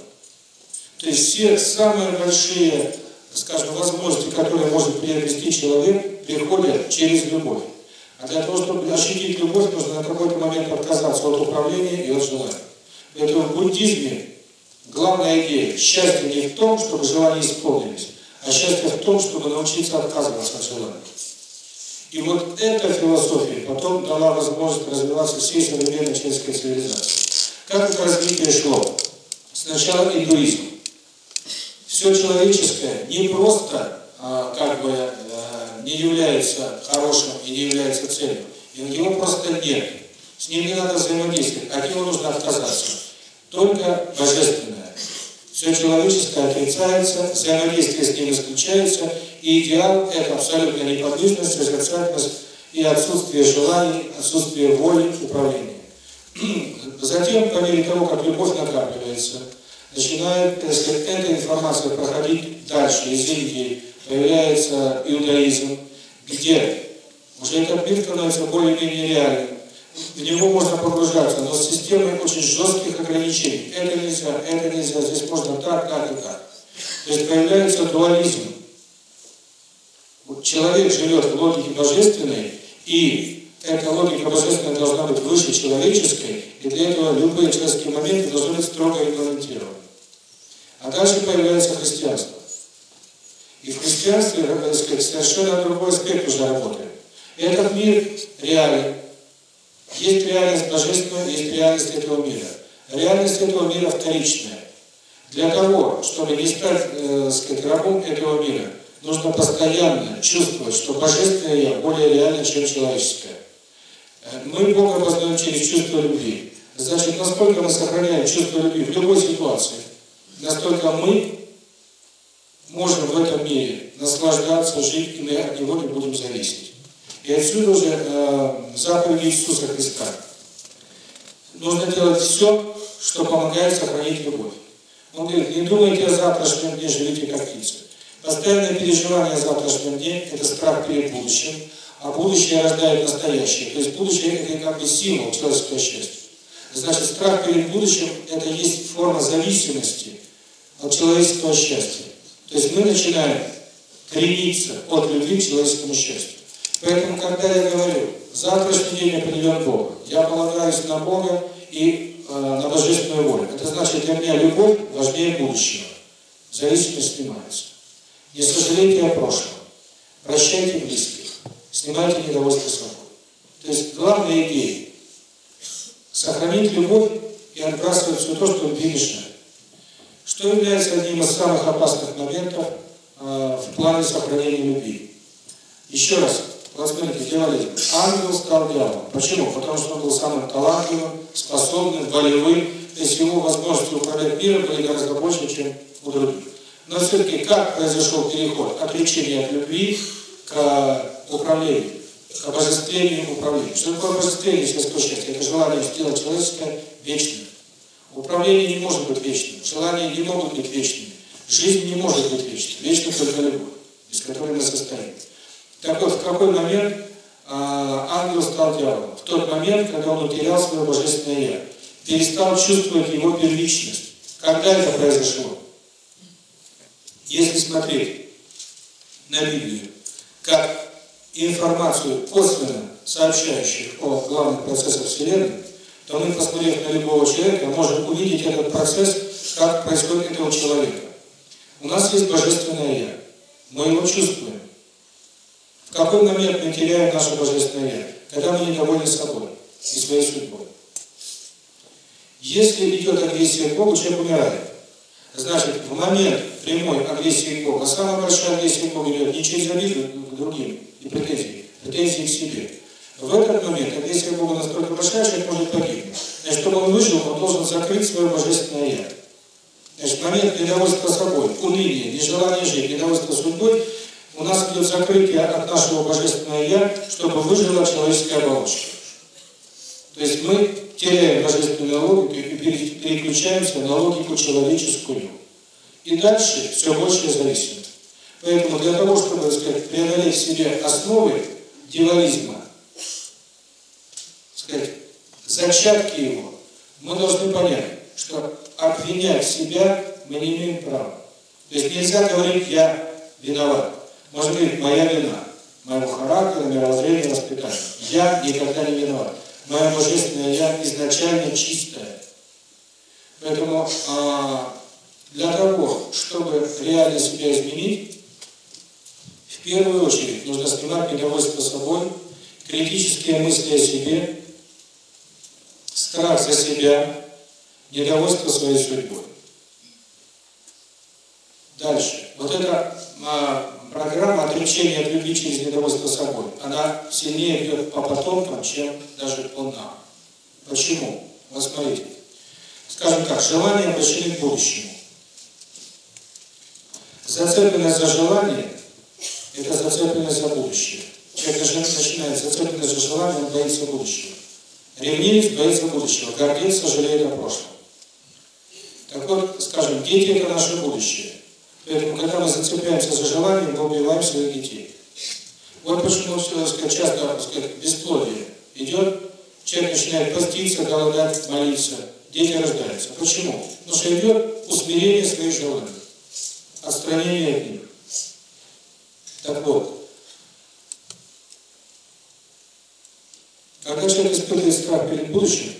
То есть все самые большие, скажем, возможности, которые может приобрести человек, приходят через любовь. А для того, чтобы ощутить любовь, нужно на какой-то момент отказаться от управления и от желания. Поэтому в буддизме главная идея – счастье не в том, чтобы желания исполнились, а счастье в том, чтобы научиться отказываться от желания. И вот эта философия потом дала возможность развиваться всей современной человеческой цивилизации. Как это развитие шло? Сначала индуизм. Все человеческое не просто а, как бы не является хорошим и не является целью. Его просто нет. С ним не надо взаимодействовать, от него нужно отказаться. Только божественное. Все человеческое отрицается, взаимодействие с ним исключается, и идеал – это абсолютная неподвижность, созерцательность и отсутствие желаний, отсутствие воли, управления. Затем, по мере того, как любовь накапливается, начинает, так сказать, эта информация проходить дальше. Из Индии появляется иудаизм, где уже этот мир становится более-менее реальным. В него можно погружаться, но с системой очень жестких ограничений. Это нельзя, это нельзя, здесь можно так, так и так. То есть появляется дуализм. Человек живет в логике божественной, и эта логика божественная должна быть выше человеческой, и для этого любые человеческие моменты должны быть строго регламентированы. А дальше появляется христианство. И в христианстве, так сказать, совершенно другой аспект уже работает. Этот мир реален. Есть реальность божественная, есть реальность этого мира. Реальность этого мира вторичная. Для того, чтобы не стать, э, сказать, рабом этого мира, нужно постоянно чувствовать, что божественное я более реально, чем человеческое. Мы Бога познаем через чувство любви. Значит, насколько мы сохраняем чувство любви в любой ситуации, настолько мы можем в этом мире наслаждаться, жить, и мы от него не будем зависеть. И отсюда уже э, заповеди Иисуса Христа. Нужно делать все, что помогает сохранить любовь. Он говорит, не думайте о завтрашнем дне, живите как птицы. Постоянное переживание о завтрашнем дне – это страх перед будущим, а будущее рождает настоящее. То есть будущее – это как бы символ человеческого счастья. Значит, страх перед будущим – это есть форма зависимости от человеческого счастья. То есть мы начинаем крениться от любви к человеческому счастью. Поэтому, когда я говорю, завтрашний день определен Богом, я полагаюсь на Бога и э, на божественную волю. Это значит, для меня любовь важнее будущего. Зависимость снимается. Не сожалейте о прошлом. Прощайте близких снимайте недовольство собой. То есть главная идея – сохранить любовь и отбрасывать все то, что любви. Что является одним из самых опасных моментов э, в плане сохранения любви. Еще раз, вот смотрите. Ангел стал дьяволом. Почему? Потому что он был самым талантливым, способным, волевым, то есть его возможности управлять миром были гораздо больше, чем у других. Но все-таки как произошел переход от лечения от любви к управлению, к управлению? Что такое обожествление сельского счастья? Это желание сделать человеческое вечным. Управление не может быть вечным, желания не могут быть вечными, жизнь не может быть вечной, вечна только любовь, без которой мы состоим. Так вот, в какой момент а, ангел стал дьяволом? В тот момент, когда он утерял свое божественное «я», перестал чувствовать его первичность. Когда это произошло? Если смотреть на Библию, как информацию косвенно сообщающую о главных процессах Вселенной, то мы, посмотрев на любого человека, можем увидеть этот процесс, как происходит этого человека. У нас есть Божественное Я. Мы его чувствуем. В какой момент мы теряем наше Божественное Я? Когда мы недовольны собой и своей судьбой. Если идет агрессия к Богу, человек умирает. Значит, в момент прямой агрессии к Богу, а самая большая агрессия к Богу идет не через обиду к другим и претензии, претензии к себе. В этот момент агрессия к Богу настолько большая, человек может погибнуть. Значит, чтобы он выжил, он должен закрыть свое божественное «Я». Значит, момент недовольства собой, уныния, нежелания жить, недовольства судьбой, у нас идет закрытие от нашего божественного «Я», чтобы выжила человеческая оболочка. То есть мы теряем божественную логику и переключаемся на логику человеческую. И дальше все большая зависимость. Поэтому для того, чтобы, так сказать, преодолеть в себе основы дьяволизма, сказать, зачатки его, мы должны понять, что обвинять себя мы не имеем права. То есть нельзя говорить «я виноват». Можно говорить «моя вина», моего характера, мировоззрения, воспитания. Я никогда не виноват мое божественное Я изначально чистое. Поэтому а, для того, чтобы реально себя изменить, в первую очередь нужно снимать недовольство собой, критические мысли о себе, страх за себя, недовольство своей судьбой. Дальше. Вот эта а, программа отречения от любви через недовольство собой, она сильнее идет по потомкам, чем даже по нам. Почему? Вот. Скажем так, желание обращены к будущему. Зацепленность за желание – это зацепленность за будущее. Человек начинает зацепленность за желание, он боится будущего. Ревнивец боится будущего, гордец сожалеет о прошлом. Так вот, скажем, дети – это наше будущее. Поэтому, когда мы зацепляемся за желание, мы убиваем своих детей. Вот почему, сказать, часто сказать, бесплодие идет, человек начинает поститься, голодать, молиться, дети рождаются. Почему? Потому что идет усмирение своих желаний, отстранение от них. Так вот, когда человек испытывает страх перед будущим,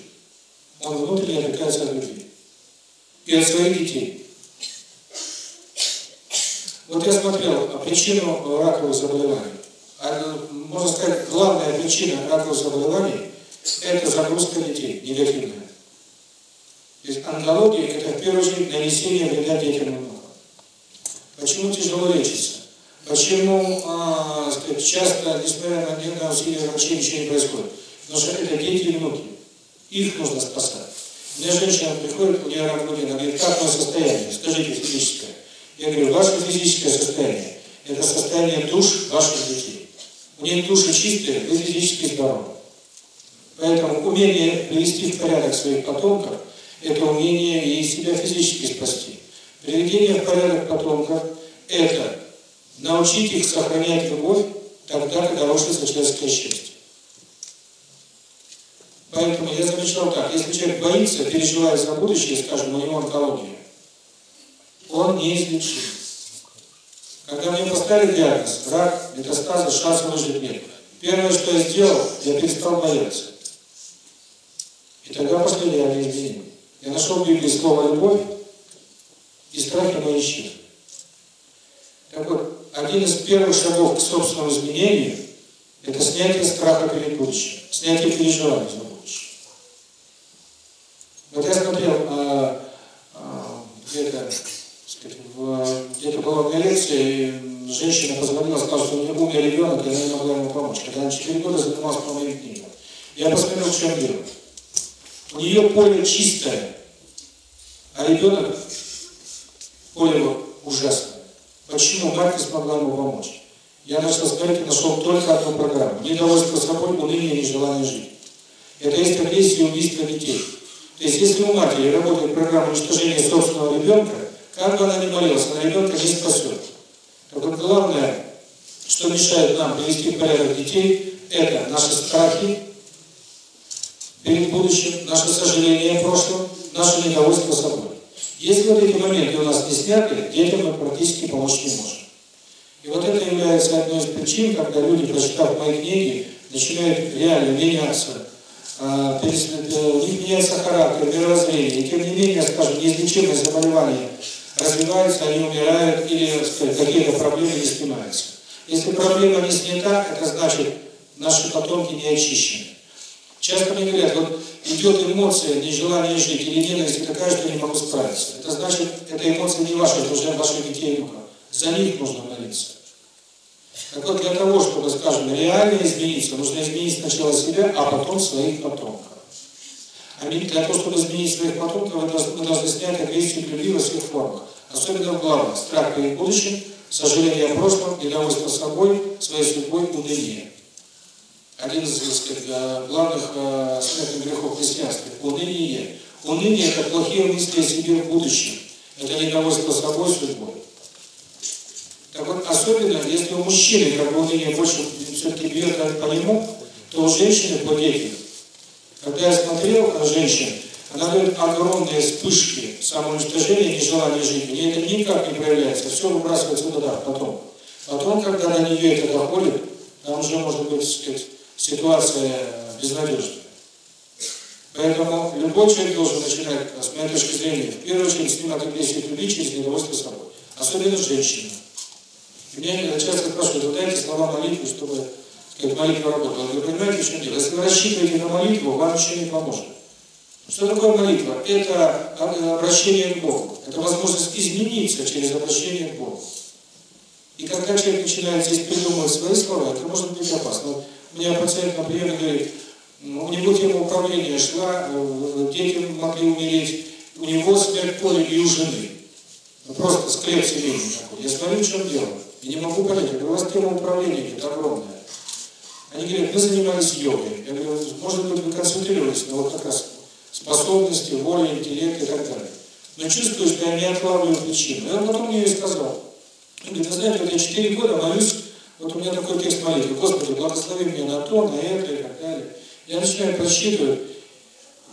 он внутренне отрекается от любви. И от своих детей. Вот я смотрел причину раковых заболеваний. А, можно сказать, главная причина раковых заболеваний – это загрузка детей, негативная. То есть онкология – это в первую очередь нанесение вреда детям и. Почему тяжело лечится? Почему а, сказать, часто, несмотря на, на усилия врачей, ничего не происходит? Потому что это дети и внуки. Их нужно спасать. Мне женщина приходит, у нее рак груди, она говорит, как мое состояние? Скажите физическое. Я говорю, ваше физическое состояние – это состояние душ ваших детей. У них души чистые, вы физически здоровы. Поэтому умение привести в порядок своих потомков – это умение и себя физически спасти. Приведение в порядок потомков – это научить их сохранять любовь тогда, когда рушится человеческое счастье. Поэтому я замечал так, если человек боится, переживает за будущее, скажем, у него онкология, он неизлечим. Когда мне поставили диагноз, рак, метастазы, шансов выжить нет. Первое, что я сделал, я перестал бояться. И тогда пошли реальные изменения. Я нашел в Библии слово «любовь», и страхи мои исчезли. Так вот, один из первых шагов к собственному изменению – это снятие страха перед будущим, снятие переживаний за будущее. Вот я смотрел а, а, где-то где-то была у меня лекция, и женщина позвонила, сказала, что у нее умер ребенок, и она не могла ему помочь. Когда она 4 года занималась по моим книгам. Я посмотрел, в дело. У нее поле чистое, а ребенок поле ужасное. Почему мать не смогла ему помочь? Я начал смотреть и нашел только одну программу. Недовольство собой, уныние, нежелание жить. Это есть агрессия и убийство детей. То есть, если у матери работает программа уничтожения собственного ребенка, как бы она ни молилась, она ребенка не спасет. Вот, главное, что мешает нам привести порядок детей, это наши страхи перед будущим, наше сожаление о прошлом, наше недовольство собой. Если вот эти моменты у нас не сняты, детям мы практически помочь не можем. И вот это является одной из причин, когда люди, прочитав мои книги, начинают реально меняться, а, у них меняется характер, мировоззрение, и тем не менее, скажем, неизлечимые заболевания развиваются, они умирают, или какие-то проблемы не снимаются. Если проблема не снята, это значит, наши потомки не очищены. Часто мне говорят, вот идет эмоция, нежелание жить, или ненависть такая, что я не могу справиться. Это значит, эта эмоция не ваша, это уже ваших детей внуков. За них нужно молиться. Так вот, для того, чтобы, скажем, реально измениться, нужно изменить сначала себя, а потом своих потомков. Для того, чтобы изменить своих потомков, мы должны, снять агрессию любви во всех формах. Особенно в главном – страх перед будущим, сожаление о прошлом, недовольство собой, своей судьбой, уныние. Один из сказать, главных э, смертных грехов христианства – уныние. Уныние – это плохие мысли о себе в будущем. Это недовольство собой, судьбой. Так вот, особенно, если у мужчины как бы уныние больше все-таки бьет по нему, то у женщины плодетель. Когда я смотрел на женщин, она дает огромные вспышки самоуничтожения, нежелания жить. Мне это никак не проявляется, все выбрасывается туда потом. Потом, когда на нее это доходит, там уже может быть, сказать, ситуация безнадежная. Поэтому любой человек должен начинать, с моей точки зрения, в первую очередь снимать агрессию любви через недовольство собой. Особенно женщины. Меня часто спрашивают, вы дайте слова молитвы, чтобы сказать, молитва работала. Вы понимаете, в чем дело? Если вы рассчитываете на молитву, вам ничего не поможет. Что такое молитва? Это обращение к Богу. Это возможность измениться через обращение к Богу. И когда человек начинает здесь придумывать свои слова, это может быть опасно. У меня пациент, например, говорит, у него тема управления шла, дети могли умереть, у него смерть поля и у жены. Просто склеп семейный такой. Я смотрю, в чем дело. И не могу понять, у вас тема управления идет огромная. Они говорят, мы занимались йогой. Я говорю, может быть, вы концентрировались на вот как раз способности, воли, интеллект и так далее. Но чувствую, что я не откладываю причину. И он потом мне и сказал. Он говорит, вы знаете, вот я 4 года молюсь, вот у меня такой текст молитвы, Господи, благослови меня на то, на это и так далее. Я начинаю просчитывать.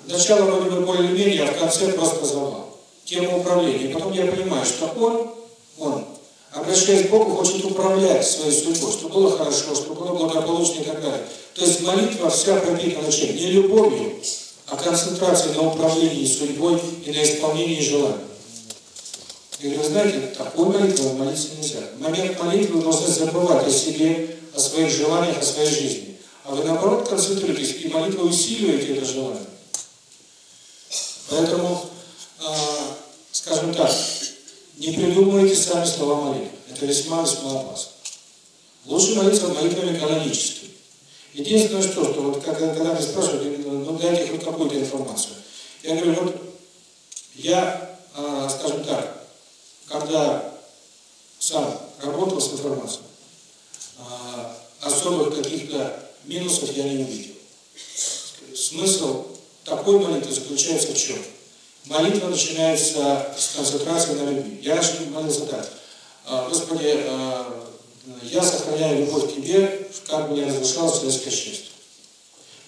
Сначала вроде бы более-менее, а в конце просто завал. Тема управления. Потом я понимаю, что он, он обращаясь к Богу, хочет управлять своей судьбой, чтобы было хорошо, чтобы было благополучно и так далее. То есть молитва вся пропитана чем? Не любовью, а концентрацией на управлении судьбой и на исполнении желаний. И вы знаете, такой молитвой молиться нельзя. В момент молитвы вы должны забывать о себе, о своих желаниях, о своей жизни. А вы наоборот концентрируетесь, и молитва усиливаете это желание. Поэтому, э, скажем так, не придумывайте сами слова молитвы. Это весьма-весьма опасно. Лучше молиться молитвами каноническими. Единственное, что, что вот когда, когда меня спрашивают, ну дайте хоть какую-то информацию. Я говорю, вот я, э, скажем так, когда сам работал с информацией, э, особых каких-то минусов я не увидел. Смысл такой молитвы заключается в чем? Молитва начинается с концентрации на любви. Я раньше молился так. Господи, я сохраняю любовь к Тебе, как бы я разрушалось человеческое счастье.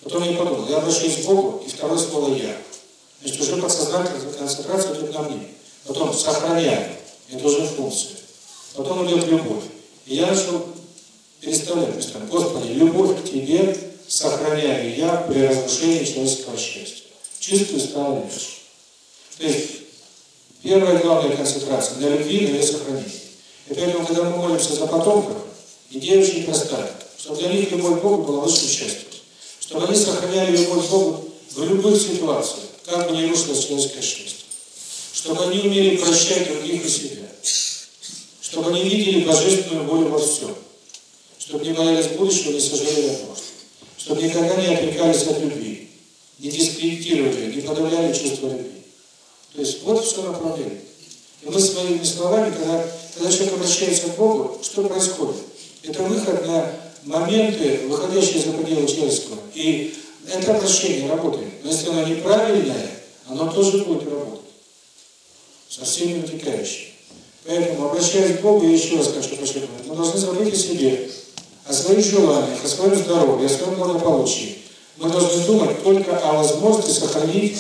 Потом я подумал, я обращаюсь к Богу, и второе слово «я». Значит, уже подсознательная концентрация идет на мне. Потом сохраняю, это уже функция. Потом идет любовь. И я начал переставлять. Господи, любовь к Тебе сохраняю я при разрушении человеческого счастья. Чувствую, стало легче. То есть, первая главная концентрация на любви, на ее сохранении. И поэтому, когда мы молимся за потомков, идея очень простая. Чтобы для них любовь к Богу была высшим счастьем. Чтобы они сохраняли любовь к Богу в любых ситуациях, как бы ни рушилось человеческое счастье. чтобы они умели прощать других и себя, чтобы они видели божественную волю во всем, чтобы не боялись будущего, не сожалели о прошлом, чтобы никогда не отрекались от любви, не дискредитировали, не подавляли чувство любви. То есть вот все направление. И мы своими словами, когда, когда человек обращается к Богу, что происходит? Это выход на моменты, выходящие за пределы человеческого. И это обращение работает. Но если оно неправильное, оно тоже будет работать. Со всеми вытекающими. Поэтому, обращаясь к Богу, я еще раз хочу подчеркнуть, мы должны забыть о себе, о своих желаниях, о своем здоровье, о своем благополучии. Мы должны думать только о возможности сохранить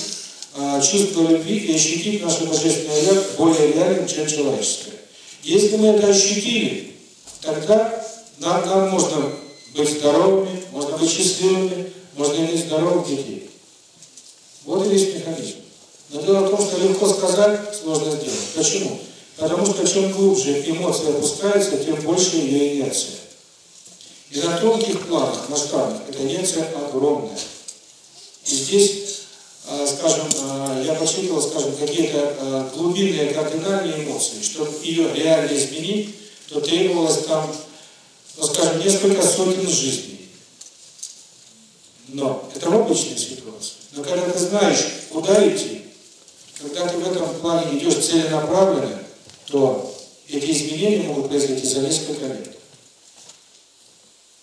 чувство любви и ощутить наше божественное я более реальным, чем человеческое. Если мы это ощутили, тогда нам, нам можно быть здоровыми, можно быть счастливыми, можно иметь здоровых детей. Вот и весь механизм. Но дело в том, что легко сказать, сложно сделать. Почему? Потому что чем глубже эмоция опускается, тем больше ее инерция. И на тонких планах, масштабных, эта инерция огромная. И здесь, а, скажем, а, я подсчитывал, скажем, какие-то а, глубинные кардинальные эмоции. Чтобы ее реально изменить, то требовалось там, ну, скажем, несколько сотен жизней. Но это обычная ситуация. Но когда ты знаешь, куда идти, когда ты в этом плане идешь целенаправленно, то эти изменения могут произойти за несколько лет.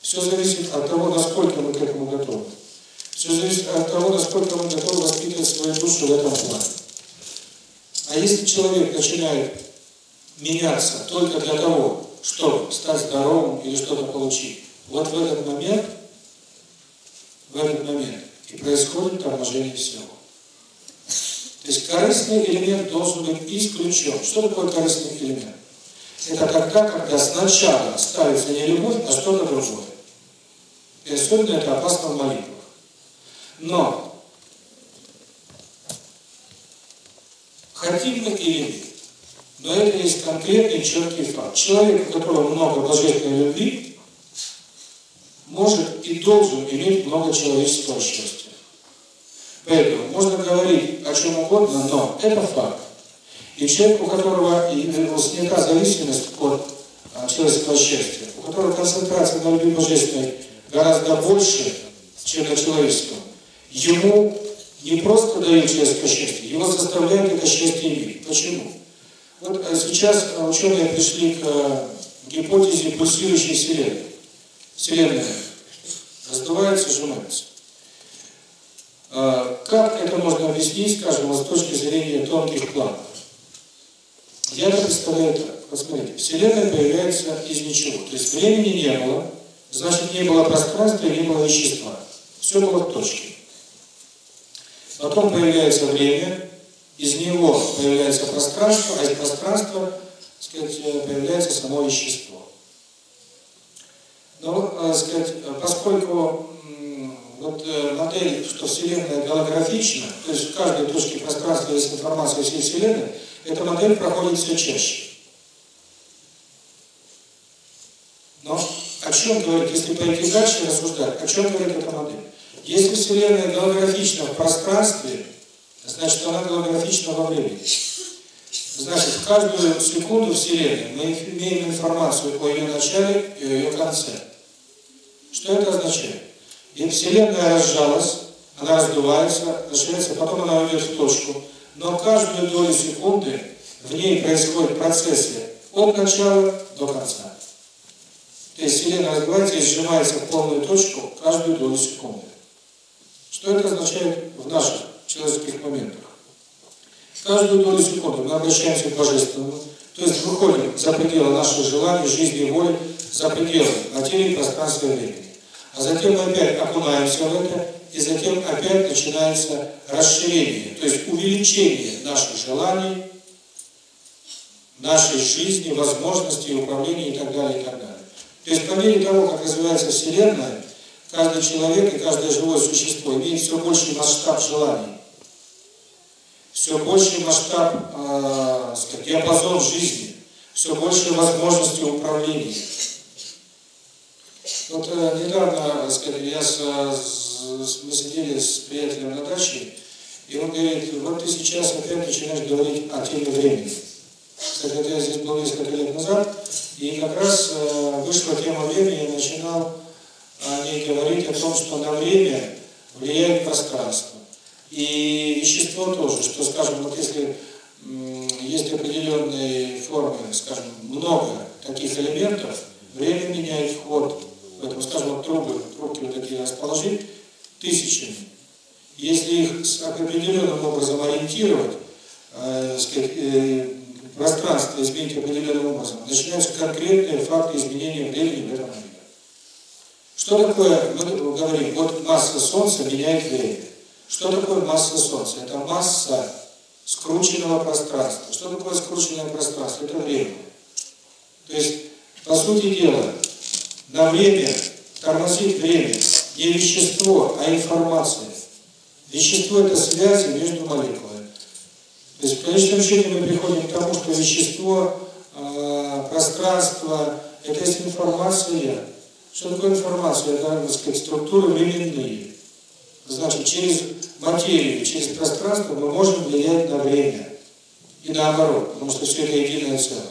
Все зависит от того, насколько мы к этому готовы. Все зависит от того, насколько мы готовы воспитывать свою душу в этом плане. А если человек начинает меняться только для того, чтобы стать здоровым или что-то получить, вот в этот момент, в этот момент и происходит торможение всего. То есть корыстный элемент должен быть исключен. Что такое корыстный элемент? Это тогда, когда сначала ставится не любовь, а что-то другое. И особенно это опасно в молитвах. Но хотим мы или нет, но это есть конкретный четкий факт. Человек, у которого много божественной любви, может и должен иметь много человеческого счастья. Поэтому можно говорить о чем угодно, но это факт. И человек, у которого снята зависимость от а, человеческого счастья, у которого концентрация на любви божественной гораздо больше, чем на человеческом, ему не просто дают человеческое счастье, его заставляют это счастье иметь. Почему? Вот а, сейчас ученые пришли к гипотезе пульсирующей Вселенной. Вселенная раздувается, сжимается. Как это можно объяснить, скажем, с точки зрения тонких планов? Я это представляю так. Вот Вселенная появляется из ничего. То есть времени не было, значит не было пространства не было вещества. Все было в точке. Потом появляется время, из него появляется пространство, а из пространства, сказать, появляется само вещество. Но, э, сказать, поскольку вот э, модель, что Вселенная голографична, то есть в каждой точке пространства есть информация всей Вселенной, эта модель проходит все чаще. Но о чем говорит, если пойти дальше рассуждать, о чем говорит эта модель? Если Вселенная голографична в пространстве, значит она голографична во времени. Значит, в каждую секунду Вселенной мы имеем информацию о ее начале и о ее конце. Что это означает? И Вселенная разжалась, она раздувается, расширяется, потом она уйдет в точку. Но каждую долю секунды в ней происходят процессы от начала до конца. То есть Вселенная раздувается и сжимается в полную точку каждую долю секунды. Что это означает в наших человеческих моментах? Каждую долю секунды мы обращаемся к Божественному, то есть выходим за пределы наших желаний, жизни и воли, за пределы материи, пространства и времени. А затем мы опять окунаемся в это, и затем опять начинается расширение, то есть увеличение наших желаний, нашей жизни, возможностей, управления и так далее, и так далее. То есть по мере того, как развивается Вселенная, каждый человек и каждое живое существо имеет все больший масштаб желаний, все больший масштаб, э, диапазон жизни, все больше возможностей управления. Вот э, недавно, сказать, я с, с, мы сидели с приятелем на даче, И он говорит, вот ты сейчас опять начинаешь говорить о теме времени. Кстати, я здесь был несколько лет назад, и как раз э, вышла тема времени, я начинал о ней говорить, о том, что на время влияет пространство. И вещество тоже, что, скажем, вот если есть определенные формы, скажем, много таких элементов, время меняет ход. Поэтому, скажем, вот трубы, трубки вот такие расположить тысячами. Если их определенным образом ориентировать, э, сказать, э, пространство изменить определенным образом, начинаются конкретные факты изменения времени в этом мире. Что такое, мы говорим, вот масса Солнца меняет время. Что такое масса Солнца? Это масса скрученного пространства. Что такое скрученное пространство? Это время. То есть, по сути дела, на время тормозит время не вещество, а информация. Вещество – это связи между молекулами. То есть в конечном счете мы приходим к тому, что вещество, э, пространство – это есть информация. Что такое информация? Это, так сказать, структуры временные. Значит, через материю, через пространство мы можем влиять на время. И наоборот, потому что все это единое целое.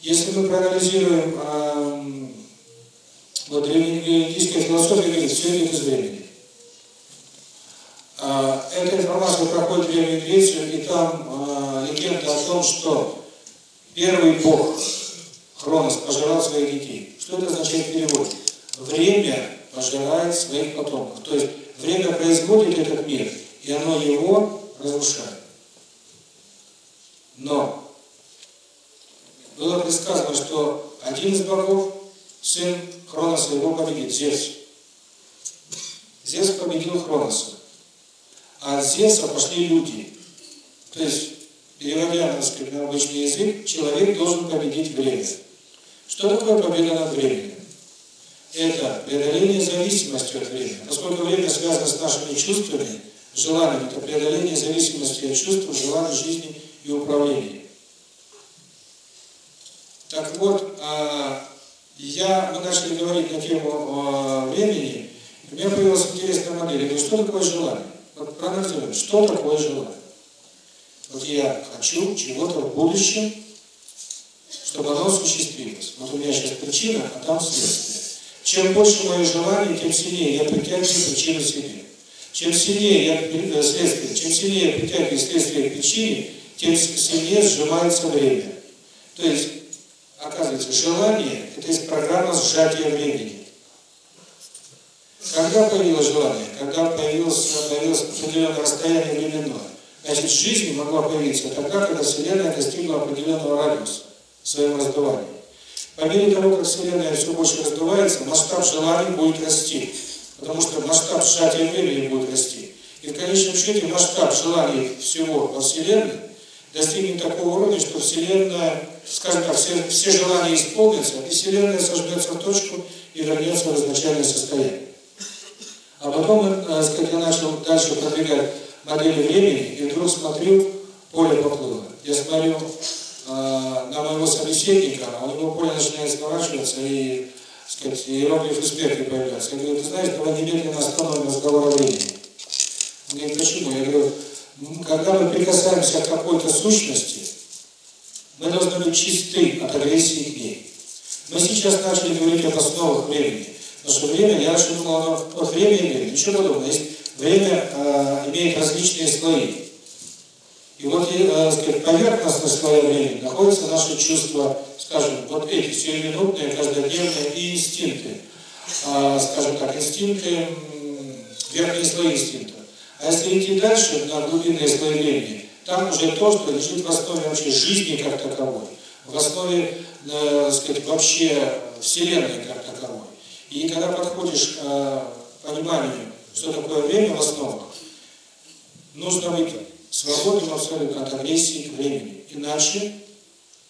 Если мы проанализируем э, вот древнеиндийская философия говорит, все идет из времени. А, эта информация проходит в Древнюю Грецию, и там а, легенда о том, что первый бог Хронос пожирал своих детей. Что это означает в переводе? Время пожирает своих потомков. То есть время производит этот мир, и оно его разрушает. Но было предсказано, что один из богов, сын Хроноса, его победит, Зевс. Зевс победил Хроноса. А от Зевса пошли люди. То есть, переводя, на обычный язык, человек должен победить время. Что такое победа над временем? Это преодоление зависимости от времени. Поскольку время связано с нашими чувствами, желаниями, это преодоление зависимости от чувств, желаний, жизни и управления. Так вот, а, я, мы начали говорить на тему а, времени, у меня появилась интересная модель. Говорю, что такое желание? Вот проанализируем, что такое желание? Вот я хочу чего-то в будущем, чтобы оно осуществилось. Вот у меня сейчас причина, а там следствие. Чем больше мое желание, тем сильнее я притягиваю причину себе. Чем сильнее я э, следствие, чем сильнее я притягиваю следствие к причине, тем сильнее сжимается время. То есть, оказывается, желание – это есть программа сжатия времени. Когда появилось желание? Когда появилось, появилось определенное расстояние временное. Значит, жизнь могла появиться тогда, когда Вселенная достигла определенного радиуса в своем раздувании. По мере того, как Вселенная все больше раздувается, масштаб желаний будет расти. Потому что масштаб сжатия времени будет расти. И в конечном счете масштаб желаний всего во Вселенной достигнет такого уровня, что Вселенная, скажем так, все, все желания исполнятся, и Вселенная сожмется в точку и вернется в изначальное состояние. А потом, э, сказать, я начал дальше продвигать модели времени, и вдруг смотрю, поле поплыло. Я смотрю на моего собеседника, а у него поле начинает сворачиваться, и, сказать, иероглифы смерти появляются. Я говорю, ты знаешь, давай немедленно остановим разговор о времени. Он говорит, почему? Я говорю, когда мы прикасаемся к какой-то сущности, мы должны быть чисты от агрессии к ней. Мы сейчас начали говорить об основах времени. Потому что время, я раньше думал, оно, вот время имеет, ничего подобного. Есть, время э, имеет различные слои. И вот, э, сказать, поверхностные слои времени находятся наши чувства, скажем, вот эти сиюминутные, каждодневные и инстинкты. Э, скажем так, инстинкты, верхние слои инстинкта. А если идти дальше, на глубинные слои времени, там уже то, что лежит в основе вообще жизни как таковой, в основе, э, сказать, вообще Вселенной как таковой. И когда подходишь к пониманию, что такое время в основах, нужно быть свободным абсолютно от агрессии к времени. Иначе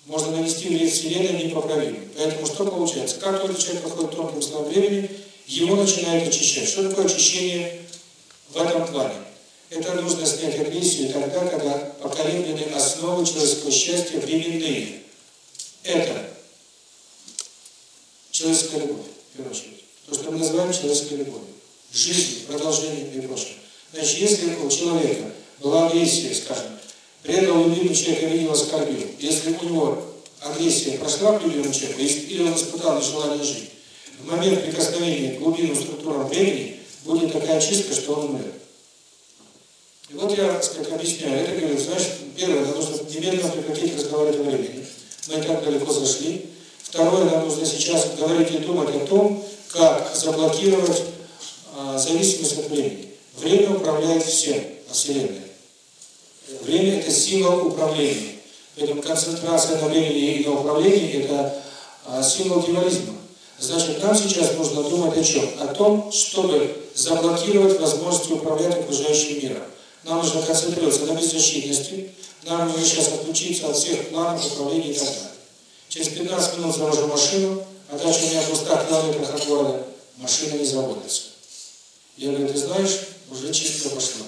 можно нанести вред Вселенной непоправимый. Поэтому что получается? Как только человек подходит к тонким слоям времени, его начинает очищать. Что такое очищение в этом плане? Это нужно снять агрессию тогда, когда покоренные основы человеческого счастья временные. Это человеческая любовь, в первую очередь. То, что мы называем человеческой любовью. Жизнь, продолжение и прочее. Значит, если у человека была агрессия, скажем, предал любимый человек или его оскорбил, если у него агрессия прошла к любимому человеку, или он испытал нежелание жить, в момент прикосновения к глубинным структурам времени будет такая чистка, что он умрет. И вот я, сказать, объясняю. Это говорит, знаешь, первое, нам нужно немедленно прекратить разговаривать о времени. Мы и так далеко зашли. Второе, нам нужно сейчас говорить и думать о том, как заблокировать а, зависимость от времени. Время управляет всем, а Вселенной. Время – это сила управления. Поэтому концентрация на времени и на управлении – это а, символ дьяволизма. Значит, нам сейчас нужно думать о чем? О том, чтобы заблокировать возможность управлять окружающим миром. Нам нужно концентрироваться на беззащитности, нам нужно сейчас отключиться от всех планов управления и так далее. Через 15 минут завожу машину, а дальше у меня в 200 километрах от города машина не заводится. Я говорю, ты знаешь, уже чистка пошла.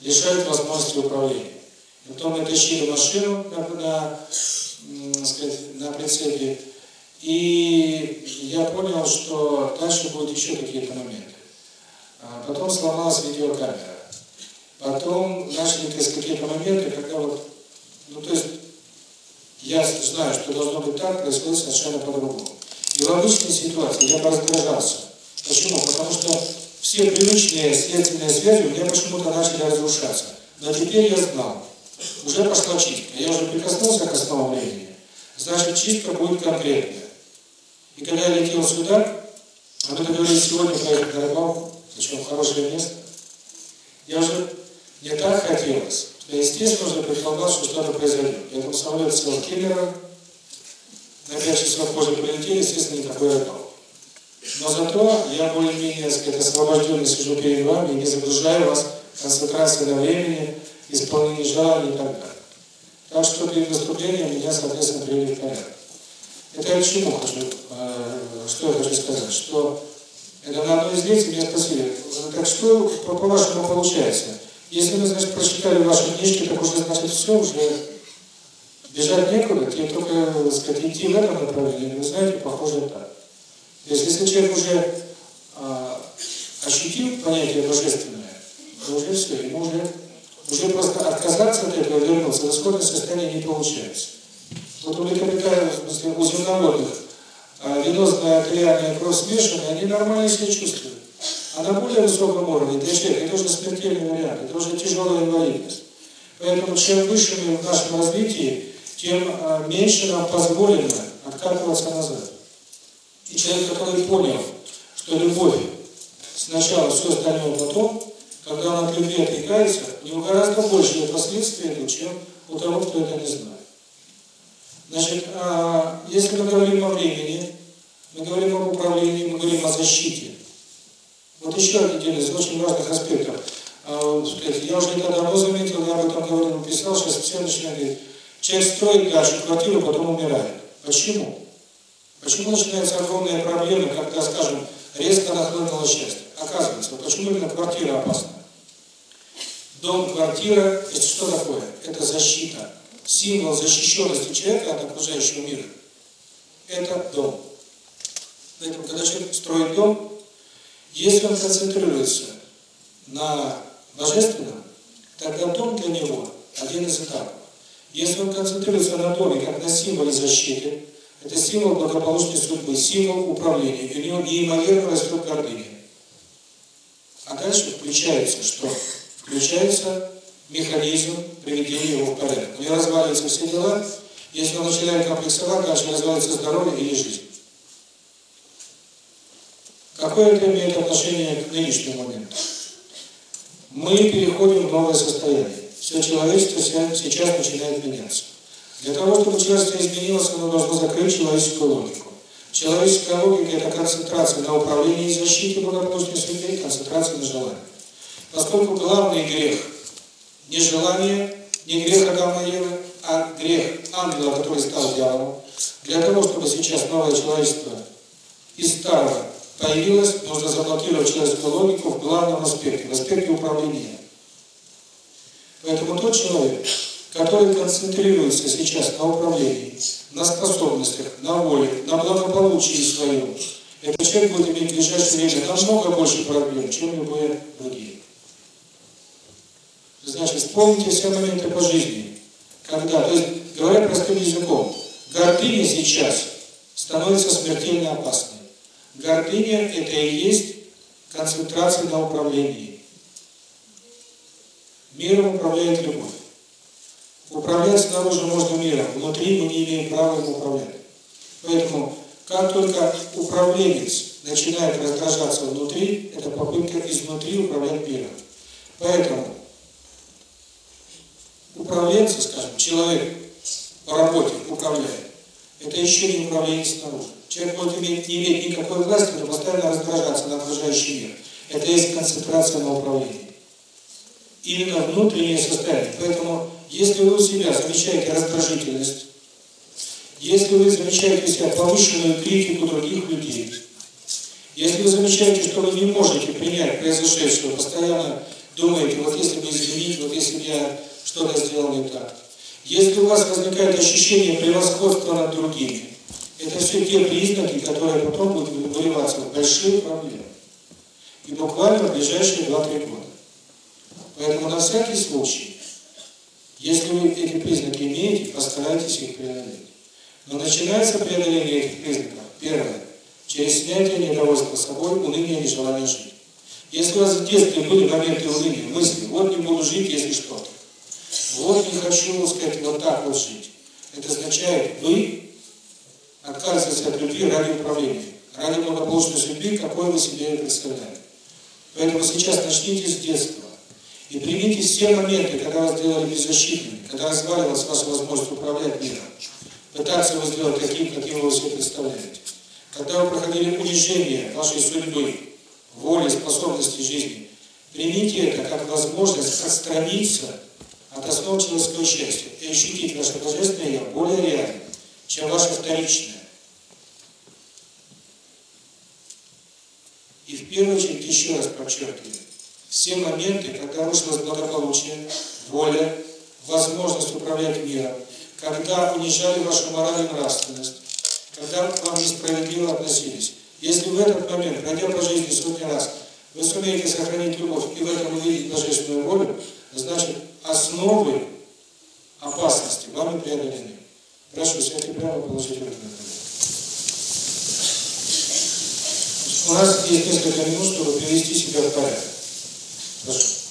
Лишают возможности управления. Потом мы тащили машину на, на, сказать, на прицепе, и я понял, что дальше будут еще какие-то моменты. А потом сломалась видеокамера. Потом начали есть какие-то моменты, когда вот, ну то есть, я знаю, что должно быть так, происходит совершенно по-другому. И в обычной ситуации я бы раздражался. Почему? Потому что все привычные следственные связи у меня почему-то начали разрушаться. Но теперь я знал, уже пошла чистка. Я уже прикоснулся к основам времени. Значит, чистка будет конкретная. И когда я летел сюда, а мы договорились сегодня поехать на рыбалку, причем в хорошее место, я уже мне так хотелось, что, естественно, уже предполагал, что что-то произойдет. Поэтому самолет сел киллером, на 5 часов позже прилетели, естественно, не такой рыбалки. Но зато я более-менее, сказать, освобожденный сижу перед вами и не загружаю вас концентрацией на времени, исполнение желаний и так далее. Так что перед выступлением меня, соответственно, привели в порядок. Это я к чему хочу, э, что я хочу сказать, что это на одной из лекций меня спросили, так что по-вашему получается? Если вы, значит, прочитали ваши книжки, так уже, значит, все, уже бежать некуда, тебе только, так сказать, идти в этом направлении, вы знаете, похоже так. То есть, если человек уже а, ощутил понятие божественное, то уже все, ему уже, уже просто отказаться от этого, вернуться в исходное состояние не получается. Вот у млекопитающих, в смысле, у земноводных, а, венозная артериальная кровь смешанная, они нормально себя чувствуют. А на более высоком уровне для человека это уже смертельный вариант, это уже тяжелая инвалидность. Поэтому чем выше мы в нашем развитии, тем а, меньше нам позволено откатываться назад. И человек, который понял, что любовь сначала, все остальное потом, когда он от любви отрекается, у него гораздо большие последствия идут, чем у того, кто это не знает. Значит, а, если мы говорим о времени, мы говорим об управлении, мы говорим о защите. Вот еще один из очень важных аспектов. А, я уже это давно заметил, я об этом говорил, писал, сейчас все начинают говорить, человек строит дальше квартиру, потом умирает. Почему? Почему начинаются огромные проблемы, когда, скажем, резко нахлынуло счастье? Оказывается, почему именно квартира опасна? Дом, квартира, это что такое? Это защита символ защищенности человека от окружающего мира – это дом. Поэтому, когда человек строит дом, если он концентрируется на божественном, тогда дом для него один из этапов. Если он концентрируется на доме как на символе защиты, это символ благополучной судьбы, символ управления, и у него неимоверно растет гордыня. А дальше включается что? Включается механизм приведения его в порядок. У него разваливаются все дела, если он начинает комплексовать, дальше разваливается здоровье или жизнь. Какое это имеет отношение к нынешнему моменту? Мы переходим в новое состояние. Все человечество сейчас начинает меняться. Для того, чтобы человечество изменилось, оно должно закрыть человеческую логику. Человеческая логика – это концентрация на управлении и защите благополучной судьбы, концентрация на желании. Поскольку главный грех – не желание, не грех Адама и Евы, а грех ангела, который стал дьяволом. Для того, чтобы сейчас новое человечество из старого появилось, нужно заблокировать человеческую логику в главном аспекте, в аспекте управления. Поэтому тот человек, который концентрируется сейчас на управлении, на способностях, на воле, на благополучии своем, этот человек будет иметь в ближайшее время намного больше проблем, чем любые другие. Значит, вспомните все моменты по жизни. Когда, то есть, говоря простым языком, гордыня сейчас становится смертельно опасной. Гордыня – это и есть концентрация на управлении. Миром управляет любовь. Управлять снаружи можно миром, внутри мы не имеем права им управлять. Поэтому, как только управленец начинает раздражаться внутри, это попытка изнутри управлять миром. Поэтому управленцы, скажем, человек по работе управляет, это еще не управление снаружи. Человек может иметь, не иметь никакой власти, но постоянно раздражаться на окружающий мир. Это есть концентрация на управлении. Именно внутреннее состояние. Поэтому, если вы у себя замечаете раздражительность, если вы замечаете у себя повышенную критику других людей, если вы замечаете, что вы не можете принять произошедшее, постоянно думаете, вот если бы изменить, вот если бы я что-то сделал не так. Если у вас возникает ощущение превосходства над другими, это все те признаки, которые потом будут выливаться в большие проблемы. И буквально в ближайшие 2-3 года. Поэтому на всякий случай, если вы эти признаки имеете, постарайтесь их преодолеть. Но начинается преодоление этих признаков, первое, через снятие недовольства собой, уныния и желания жить. Если у вас в детстве были моменты уныния, мысли, вот не буду жить, если что-то, вот не хочу, сказать, вот так вот жить, это означает, вы отказываетесь от любви ради управления, ради благополучной судьбы, какой вы себе представляете. Поэтому сейчас начните с детства. И примите все моменты, когда вас делали беззащитными, когда разваливалась ваша возможность управлять миром, пытаться его сделать таким, каким вы себе представляете. Когда вы проходили унижение вашей судьбы, воли, способности жизни, примите это как возможность отстраниться от основ человеческого счастья и ощутить ваше божественное «Я» более реально, чем ваше вторичное. И в первую очередь, еще раз подчеркиваю, все моменты, когда вышло благополучие, воля, возможность управлять миром, когда унижали вашу мораль и нравственность, когда к вам несправедливо относились. Если в этот момент, пройдя по жизни сотни раз, вы сумеете сохранить любовь и в этом увидеть божественную волю, значит, основы опасности вами преодолены. Прошу, сядьте прямо, положите руки на У нас есть несколько минут, чтобы привести себя в порядок. Прошу.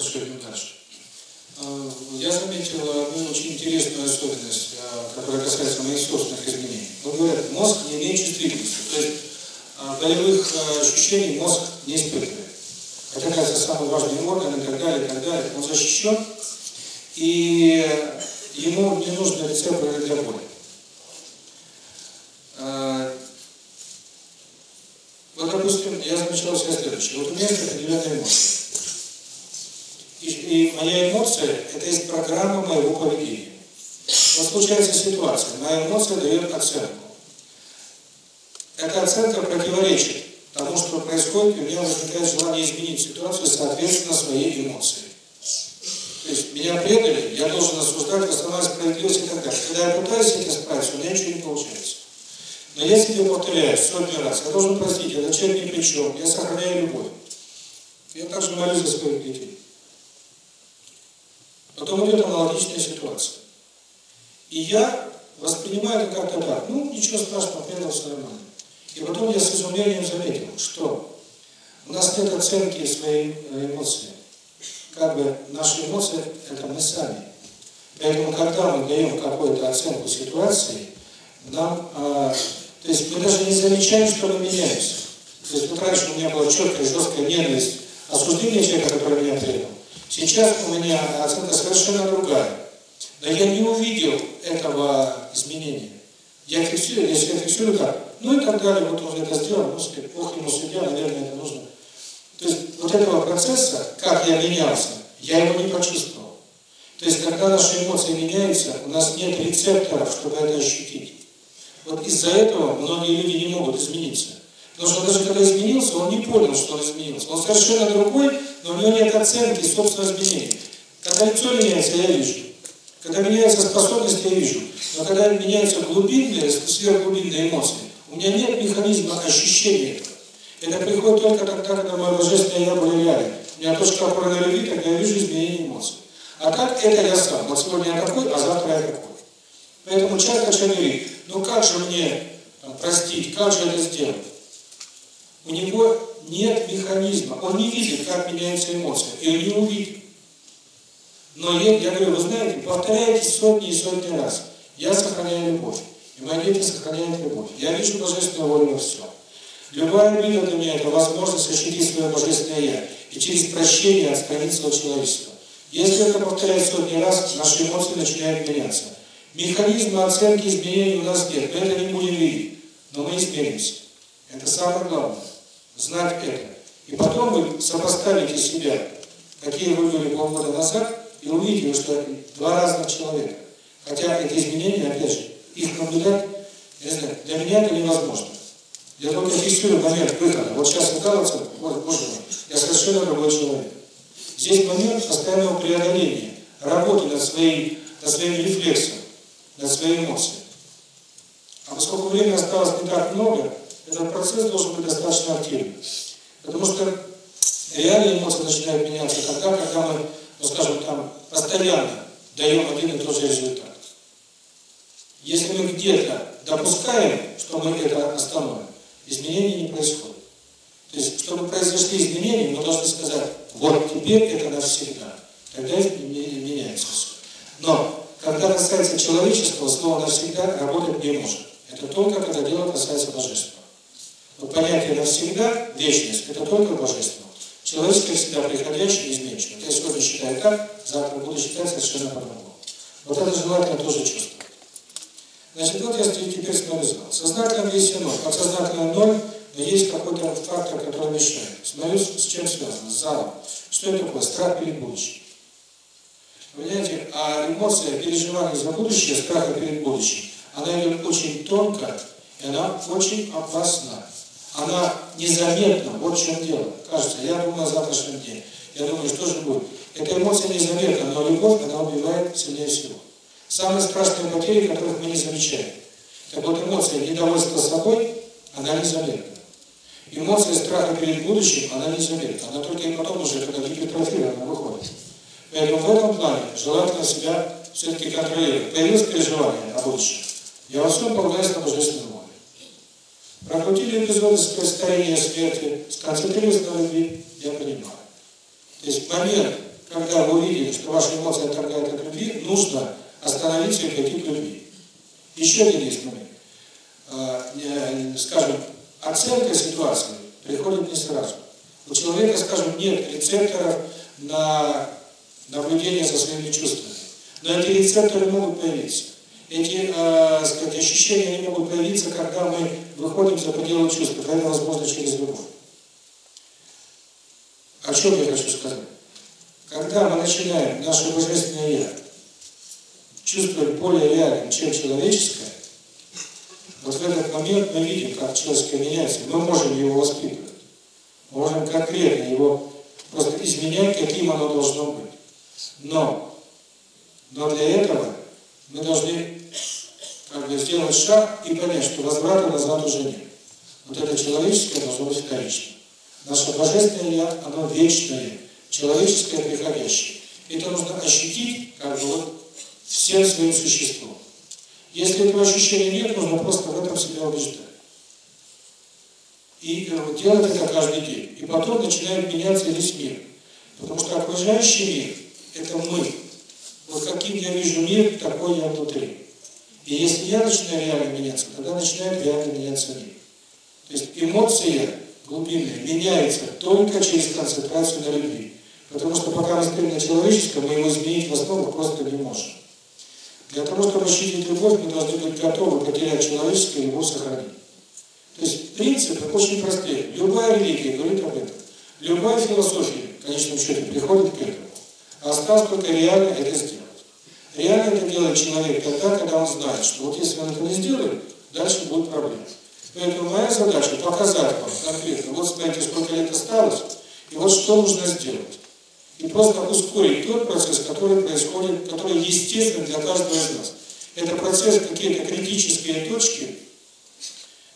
Пошли дальше. А, я заметил одну очень интересную особенность, а, которая касается моих собственных изменений. Вот говорят, мозг не имеет чувствительности, то есть а, болевых ощущений мозг не испытывает. Хотя, кажется, самый важный орган и так далее, и так далее. Он защищен, и ему не нужны рецепторы для боли. Вот, допустим, я замечал себе следующее. Вот у меня есть определенная И, и моя эмоция – это есть программа моего поведения. Вот случается ситуация, моя эмоция дает оценку. Эта оценка противоречит тому, что происходит, и у меня возникает желание изменить ситуацию соответственно своей эмоции. То есть меня предали, я должен осуждать, восстановить справедливость и так далее. Когда я пытаюсь с этим справиться, у меня ничего не получается. Но я себе повторяю сотни раз, я должен простить, этот человек ни при чем, я сохраняю любовь. Я также молюсь за своих детей. Потом идет аналогичная ситуация. И я воспринимаю это как-то так, ну, ничего страшного, предал все нормально. И потом я с изумлением заметил, что у нас нет оценки своей эмоции. Как бы наши эмоции – это мы сами. Поэтому, когда мы даем какую-то оценку ситуации, нам, э, то есть мы даже не замечаем, что мы меняемся. То есть вот раньше у меня была четкая, жесткая ненависть, осуждение человека, который меня предал. Сейчас у меня оценка совершенно другая. Но я не увидел этого изменения. Я фиксирую, если я фиксирую так, ну и так далее, вот он это сделал, господи, ох ему судья, наверное, это нужно. То есть вот этого процесса, как я менялся, я его не почувствовал. То есть когда наши эмоции меняются, у нас нет рецепторов, чтобы это ощутить. Вот из-за этого многие люди не могут измениться. Потому что даже когда изменился, он не понял, что он изменился. Он совершенно другой, но у него нет оценки собственного изменения. Когда лицо меняется, я вижу. Когда меняются способности, я вижу. Но когда меняются глубинные, сверхглубинные эмоции, у меня нет механизма ощущения. Это приходит только тогда, когда мое божественное я более реально. У меня точка опоры на любви, тогда я вижу изменение эмоций. А так это я сам. Вот сегодня я такой, а завтра я такой. Поэтому часто человек говорит, ну как же мне там, простить, как же это сделать? У него нет механизма, он не видит, как меняются эмоции, и он не увидит. Но я, я говорю, вы знаете, повторяйте сотни и сотни раз. Я сохраняю любовь, и мои дети сохраняют любовь. Я вижу божественную волю во всем. Любая обида для меня – это возможность ощутить свое божественное Я и через прощение отстраниться от человечества. Если это повторять сотни раз, наши эмоции начинают меняться. Механизма оценки изменений у нас нет, мы это не будем видеть, но мы изменимся. Это самое главное знать это. И потом вы сопоставите себя, какие вы были полгода назад, и увидите, что два разных человека. Хотя эти изменения, опять же, их наблюдать, я знаю, для меня это невозможно. Я только фиксирую момент выхода. Вот сейчас выкалываться, вот, мой, я совершенно другой человек. Здесь момент постоянного преодоления, работы над, своей, над своим рефлексом, над своей эмоцией. А поскольку времени осталось не так много, этот процесс должен быть достаточно активным. Потому что реальные эмоции начинают меняться тогда, когда мы, ну скажем, там, постоянно даем один и тот же результат. Если мы где-то допускаем, что мы это остановим, изменений не происходит. То есть, чтобы произошли изменения, мы должны сказать, вот теперь это навсегда. Тогда меняется все. Но, когда касается человеческого, слово навсегда работать не может. Это только когда дело касается божества. Но понятие навсегда, вечность, это только божество. Человеческое всегда приходящее и изменчивое. Я сегодня считаю так, завтра буду считать совершенно по-другому. Вот это желательно тоже чувствовать. Значит, вот я теперь смотрю Сознательно есть ноль. Подсознательно ноль, но есть какой-то фактор, который мешает. Смотрю, с чем связано? С залом. Что это такое? Страх перед будущим. Понимаете, а эмоция переживания за будущее, страха перед будущим, она идет очень тонко, и она очень опасна она незаметна, вот в чем дело. Кажется, я думаю о завтрашнем дне. Я думаю, что же будет. Эта эмоция незаметна, но любовь, она убивает сильнее всего. Самые страшные потери, которых мы не замечаем. Так вот, эмоция недовольства собой, она незаметна. Эмоция страха перед будущим, она незаметна. Она только и потом уже, когда гипертрофирована, выходит. Поэтому в этом плане желательно себя все-таки контролировать. Появилось переживание о будущем. Я во всем полагаюсь на Божественную Прокрутили эпизоды старения смерти, сконцентрировались на любви, я понимаю. То есть момент, когда вы увидели, что ваша эмоция отторгает от любви, нужно остановиться и пойти к любви. Еще один есть момент. А, скажем, оценка ситуации приходит не сразу. У человека, скажем, нет рецепторов на наблюдение за своими чувствами. Но эти рецепторы могут появиться эти э, сказать, ощущения не могут появиться, когда мы выходим за пределы чувств, это возможно через любовь. О чем я хочу сказать? Когда мы начинаем наше Божественное Я чувствовать более реальным, чем человеческое, вот в этот момент мы видим, как человеческое меняется, мы можем его воспитывать. Можем конкретно его просто изменять, каким оно должно быть. Но, но для этого мы должны как бы сделать шаг и понять, что возврата назад уже нет. Вот это человеческое должно быть вторично. Наше Божественное Я, оно вечное, человеческое приходящее. Это нужно ощутить, как бы вот, всем своим существом. Если этого ощущения нет, нужно просто в этом себя убеждать. И э, делать это каждый день. И потом начинает меняться весь мир. Потому что окружающий мир – это мы. Вот каким я вижу мир, такой я внутри. И если я начинаю реально меняться, тогда начинает реально меняться мир. То есть эмоция глубинная меняется только через концентрацию на любви. Потому что пока мы стоим на человеческом, мы его изменить в основу просто не можем. Для того, чтобы ощутить любовь, мы должны быть готовы потерять человеческое и его сохранить. То есть принципы очень простые. Любая религия говорит об этом. Любая философия, в конечном счете, приходит к этому. А осталось только реально это сделать. Реально это делает человек тогда, когда он знает, что вот если он это не сделает, дальше будут проблемы. Поэтому моя задача показать вам конкретно, вот смотрите, сколько лет осталось, и вот что нужно сделать. И просто ускорить тот процесс, который происходит, который естествен для каждого из нас. Это процесс какие-то критические точки,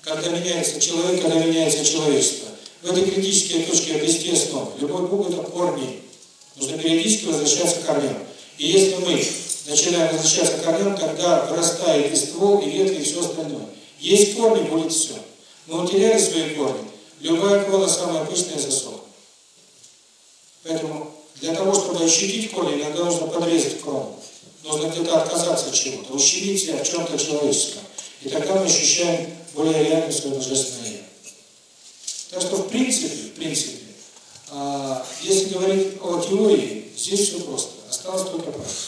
когда меняется человек, когда меняется человечество. В эти критические точки обрести основу. Любой Бог – это корни. Нужно периодически возвращаться к корням. И если мы начинаем возвращаться к корням, тогда вырастает и ствол, и ветки, и все остальное. Есть корни, будет все. Мы утеряли свои корни. Любая крона самая пышная засохла. Поэтому для того, чтобы ощутить корни, иногда нужно подрезать крону. Нужно где-то отказаться от чего-то, ущемить себя в чем-то человеческом. И тогда мы ощущаем более реальное свое божественное Я. Так что в принципе, в принципе, а, если говорить о теории, здесь все просто. Осталось только практика.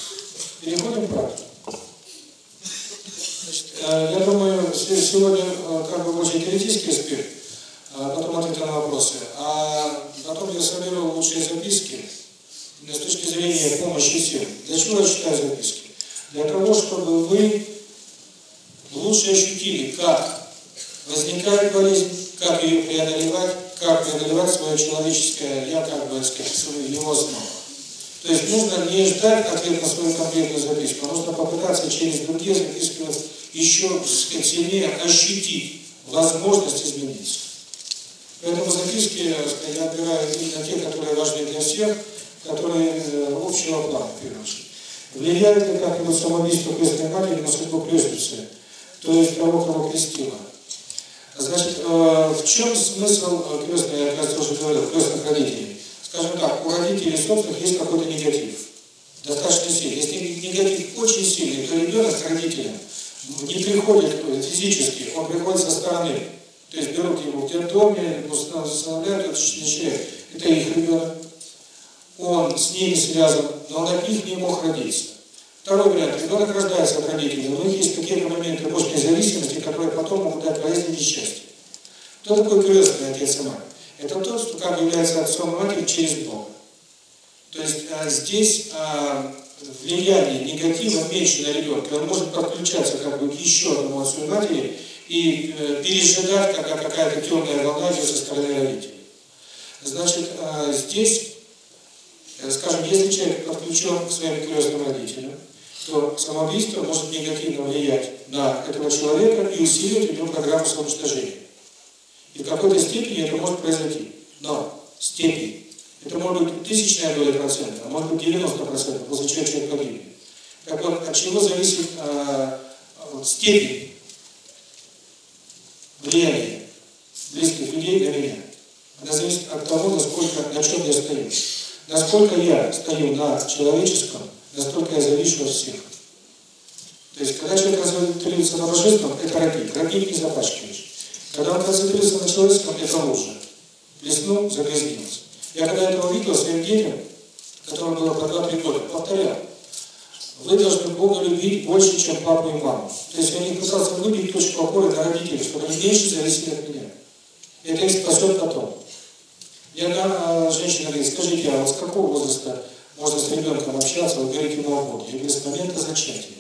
Переходим к практике. Э, я думаю, сегодня э, как бы очень теоретический аспект, а потом ответы на вопросы. А потом я соберу лучшие записки с точки зрения помощи всем. Для чего я читаю записки? Для того, чтобы вы лучше ощутили, как возникает болезнь, как ее преодолевать, как преодолевать свое человеческое «я», как бы, сказать, его основу. То есть нужно не ждать ответ на свою конкретную записку, а нужно попытаться через другие записки еще сильнее ощутить возможность измениться. Поэтому записки я отбираю именно те, которые важны для всех, которые э, общего плана, в первую очередь. Влияет ли как-нибудь самоубийство крестной матери на судьбу крестницы, то есть кого крестила? Значит, э, в чем смысл э, крестной, я как тоже говорил, крестных родителей? Скажем так, у родителей собственных есть какой-то негатив. Достаточно сильный. Если негатив очень сильный, то ребенок к родителям не приходит физически, он приходит со стороны. То есть берут его в детдоме, устанавливают, это человек, это их ребенок. Он с ними связан, но он от них не мог родиться. Второй вариант. Ребенок рождается от родителей, у них есть какие-то моменты мощной зависимости, которые потом могут дать болезнь и несчастье. Кто такой крестный отец и мать? Это тот, кто как является отцом и матерью через Бога. То есть а, здесь а, влияние негатива меньше на ребенка. Он может подключаться как бы к еще одному отцу и матери и э, пережидать, когда какая-то темная волна идет со стороны родителей. Значит, а, здесь, скажем, если человек подключен к своим крестным родителям, то самоубийство может негативно влиять на этого человека и усиливать у него программу самоуничтожения. И в какой-то степени это может произойти. Но степень. Это может быть тысячная доля процента, а может быть 90 процентов, после чего человек погибнет. Так вот, от чего зависит э, вот, степень влияния близких людей на меня? Она зависит от того, насколько, на чем я стою. Насколько я стою на человеческом, настолько я завишу от всех. То есть, когда человек концентрируется на божественном, это родник. Родник не запачкаешь. Когда он концентрируется на человеческом, это лужа. Плеснул, загрязнился. Я когда это увидел своим детям, которым было по 2-3 года, повторял. Вы должны Бога любить больше, чем папу и маму. То есть я не пытался выбить точку опоры на родителей, чтобы они меньше зависели от меня. Это их спасет потом. И одна женщина говорит, скажите, а вот с какого возраста можно ребенком общаться, вы говорите ему о Боге. Я говорю, с момента зачатия.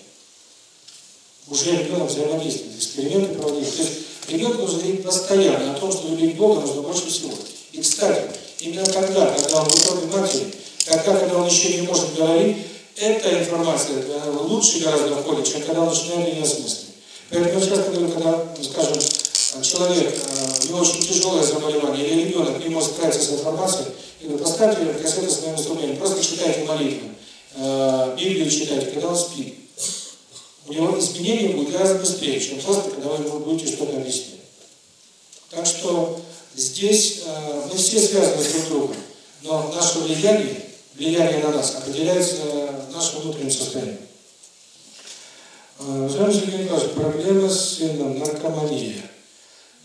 Уже ребенок взаимодействует, эксперименты проводить. То есть ребенку нужно говорить постоянно о том, что любить Бога нужно больше всего. И, кстати, именно тогда, когда он в утробе матери, тогда, когда он еще не может говорить, эта информация лучше гораздо входит, чем когда он начинает ее осмысливать. Поэтому я говорю, когда, скажем, человек, у него очень тяжелое заболевание, или ребенок не может справиться с информацией, и вы поставьте кассету с моим выступлением, просто читайте молитвы, Библию читайте, когда он спит. У него изменение будет гораздо быстрее, чем просто, когда вы будете что-то объяснять. Так что здесь мы все связаны с друг другом, но наше влияние, влияние на нас определяется нашим внутренним состоянием. Уважаемый Сергей Николаевич, проблема с сыном, наркомания.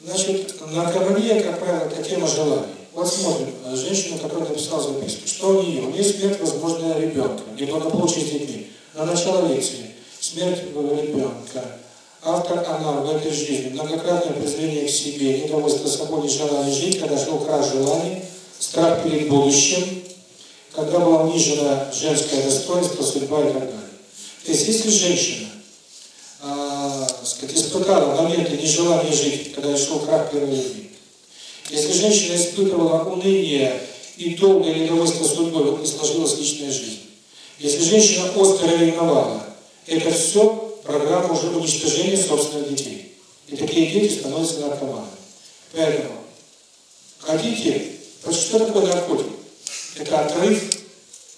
Значит, наркомания, как правило, это тема желаний. Вот смотрим, женщина, которая написала записку, что у нее? У нее смерть возможная ребенка, неблагополучие детьми. На начало лекции. Смерть ребенка. Автор она в этой жизни. Многократное презрение к себе, недовольство собой, нежелание жить, когда шел крах желаний, страх перед будущим, когда было унижено женское достоинство, судьба и так далее. То есть, если женщина э, испытала моменты нежелания жить, когда шел крах первой любви, если женщина испытывала уныние и долгое недовольство судьбой, не сложилась личная жизнь. Если женщина остро ревновала, это все программа уже уничтожения собственных детей. И такие дети становятся наркоманами. Поэтому хотите, что такое наркотик? Это отрыв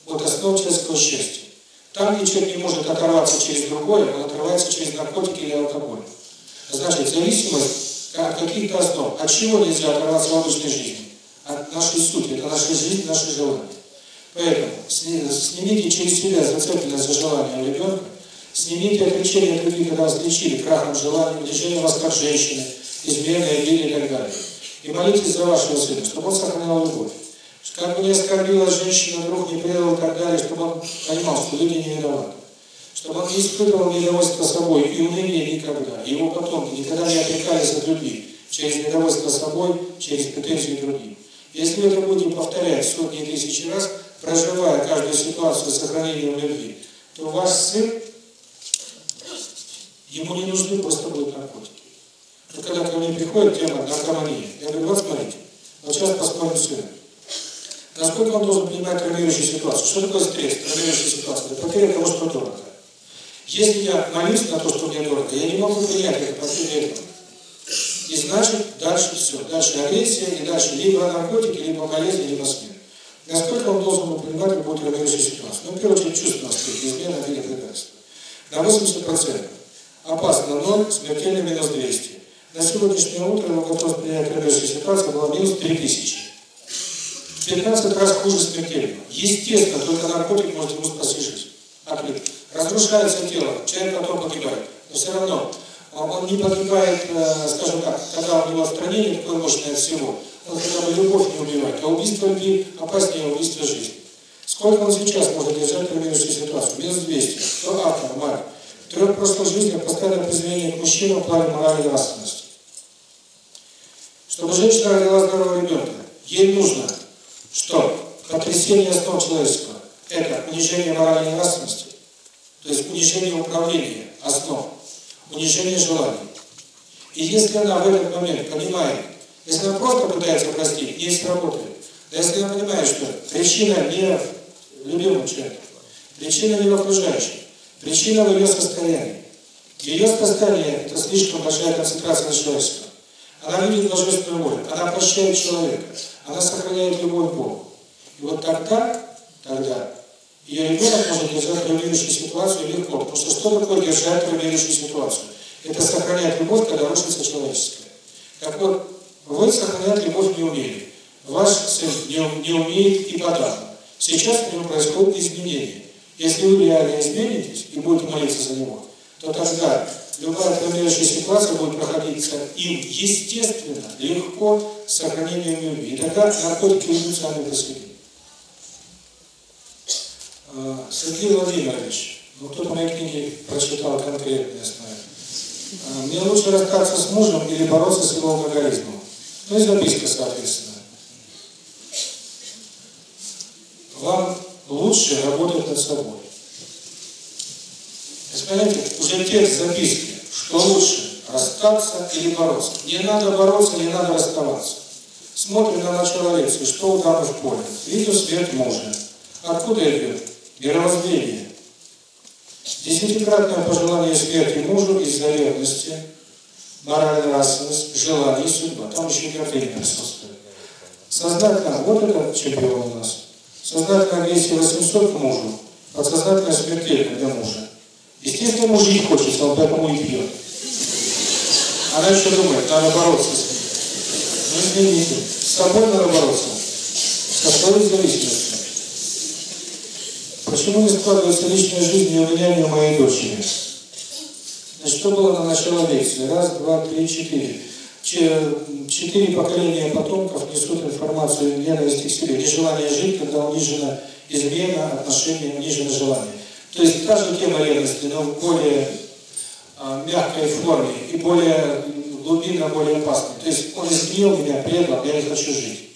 от основ человеческого счастья. Там, где человек не может оторваться через другое, он отрывается через наркотики или алкоголь. Значит, зависимость от каких-то основ. От чего нельзя оторваться в обычной жизни? От нашей сути, это наша жизнь, наши желания. Поэтому снимите через себя зацепленность за желание ребенка, снимите отречение от любви, когда вас лечили крахом желания, лечение вас как женщины, измены, обиды и так далее. И молитесь за вашего сына, чтобы он сохранял любовь. Как бы не оскорбила женщина, друг не предал и так далее, чтобы он понимал, что люди не виноваты чтобы он не испытывал недовольство собой и уныние никогда. Его потомки никогда не отрекались от любви через недовольство собой, через претензии другим. Если вы это будете повторять сотни тысяч раз, проживая каждую ситуацию с сохранением любви, то ваш сын, ему не нужны просто будут наркотики. Но когда ко мне приходит тема наркомании, я говорю, вот смотрите, вот сейчас посмотрим сюда. Насколько он должен понимать травмирующую ситуацию? Что такое стресс, травмирующая ситуация? Это потеря того, что дорого. Если я молюсь на то, что мне дорого, я не могу принять это потерю этого. И значит, дальше все. Дальше агрессия, и дальше либо наркотики, либо болезнь, либо смерть. Насколько он должен был принимать любую травмирующую ситуацию? Ну, в первую очередь, чувственный аспект, измена, обида, предательство. На 80%. Опасно 0, смертельно минус 200. На сегодняшнее утро его готовность принять травмирующую ситуацию была минус 3000. 15 раз хуже смертельного. Естественно, только наркотик может ему спасти жизнь. Отлично разрушается тело, человек потом погибает. Но все равно он не погибает, скажем так, когда у него отстранение такое мощное от всего, он хотя бы любовь не убивает, а убийство любви опаснее убийства жизни. Сколько он сейчас может держать травмирующую ситуацию? Минус 200. Что автор, мать? Трех прошлых жизнях постоянное призвание к мужчинам в плане морали и нравственности. Чтобы женщина родила здорового ребенка, ей нужно что? Потрясение основ человеческого. Это унижение морали и нравственности, то есть унижение управления, основ, унижение желаний. И если она в этот момент понимает, если она просто пытается простить, не сработает. Но если она понимает, что причина не в любимом человеке, причина не в окружающем, причина в ее состоянии. Ее состояние – это слишком большая концентрация на человеческом. Она видит божественную волю, она прощает человека, она сохраняет любовь к Богу. И вот тогда, тогда ее ребенок может держать травмирующую ситуацию легко. Потому что что такое держать травмирующую ситуацию? Это сохранять любовь, когда рушится человеческое. Так вот, вы сохранять любовь не умели. Ваш сын не, не умеет и подавно. Сейчас у него происходит изменение. Если вы реально изменитесь и будете молиться за него, то тогда любая травмирующая ситуация будет проходиться им естественно, легко, с сохранением любви. И тогда наркотики уйдут сами по себе. Сергей Владимирович, ну кто-то мои книги прочитал конкретно, я знаю. Мне лучше расстаться с мужем или бороться с его алкоголизмом? Ну и записка, соответственно. Вам лучше работать над собой. Понимаете, уже текст записки, что лучше, расстаться или бороться. Не надо бороться, не надо расставаться. Смотрим на начало лекции, что у дамы в поле. Видим смерть мужа. Откуда идет? Мировоззрение. Десятикратное пожелание смерти мужу из-за ревности, моральная расовость, желание и судьба. Там еще гордыня присутствует. Сознательно, вот это чемпион у нас. Сознательная агрессия 800 к мужу, подсознательная смертельная для мужа. Естественно, муж не хочет, он поэтому и пьет. Она еще думает, надо бороться с ним. Ну, извините, с собой надо бороться. С какой зависимостью? Почему не складывается личная жизнь ни у меня, ни у моей дочери? Значит, что было на начало лекции? Раз, два, три, четыре. Четыре поколения потомков несут информацию ненависти к себе, нежелание жить, когда унижена измена, отношения, унижено желание. То есть та же тема ревности, но в более а, мягкой форме и более глубинно, более опасной. То есть он изменил меня, предал, я не хочу жить.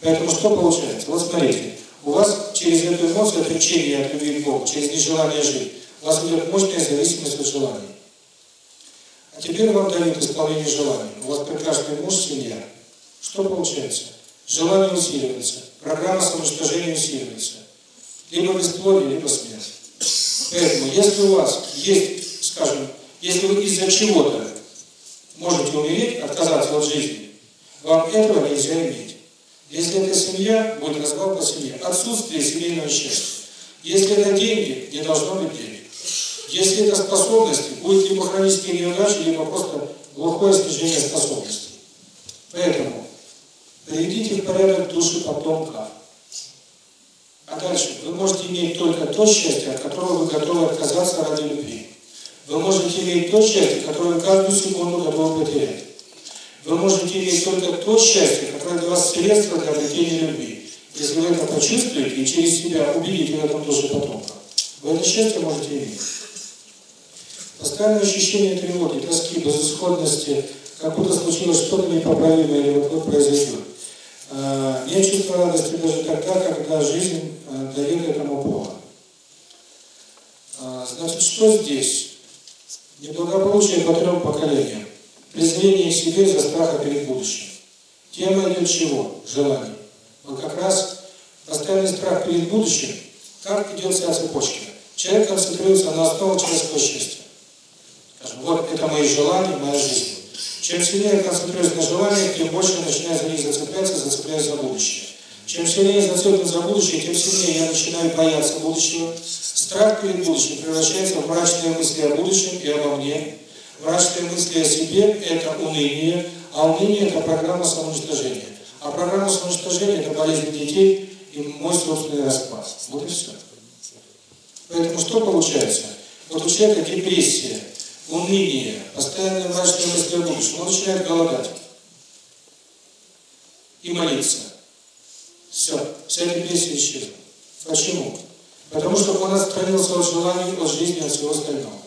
Поэтому что получается? Вот смотрите, у вас через эту эмоцию отречения от любви к Богу, через нежелание жить, у вас идет мощная зависимость от желаний. А теперь вам дают исполнение желаний. У вас прекрасный муж, семья. Что получается? Желание усиливается, программа самоуничтожения усиливается. Либо бесплодие, либо смерть. Поэтому, если у вас есть, скажем, если вы из-за чего-то можете умереть, отказаться от жизни, вам этого нельзя иметь. Если это семья, будет развал по семье. Отсутствие семейного счастья. Если это деньги, не должно быть денег. Если это способности, будет либо хронические неудачи, либо просто глухое снижение способностей. Поэтому приведите в порядок души потомка. А дальше вы можете иметь только то счастье, от которого вы готовы отказаться ради любви. Вы можете иметь то счастье, которое каждую секунду готовы потерять. Вы можете иметь только то счастье, которое для вас средство для обретения любви. Если вы это почувствуете и через себя убедите в этом душе потомка, вы это счастье можете иметь. Постоянное ощущение тревоги, тоски, безысходности, как будто случилось что-то непоправимое или вот-вот произойдет. Я чувствую радость даже тогда, когда жизнь дает этому повод. Значит, что здесь? Неблагополучие по трем поколениям. Презрение к себе за страха перед будущим. Тема идет чего? Желание. Вот как раз постоянный страх перед будущим, как идет вся цепочка. Человек концентрируется на основе человеческого счастья. Скажем, вот это мои желания, моя жизнь. Чем сильнее концентрируюсь на желаниях, тем больше начинаю за них зацепляться, зацепляюсь за будущее. Чем сильнее зацеплен за будущее, тем сильнее я начинаю бояться будущего. Страх перед будущим превращается в мрачные мысли о будущем и обо мне. Мрачные мысли о себе – это уныние, а уныние – это программа самоуничтожения. А программа самоуничтожения – это болезнь детей и мой собственный распад. Вот и все. Поэтому что получается? Вот у человека депрессия, уныние, постоянные мрачные мысли о будущем, он начинает голодать и молиться. Все, вся депрессия исчезла. Почему? Потому что он отстранился от желаний, от жизни, от всего остального.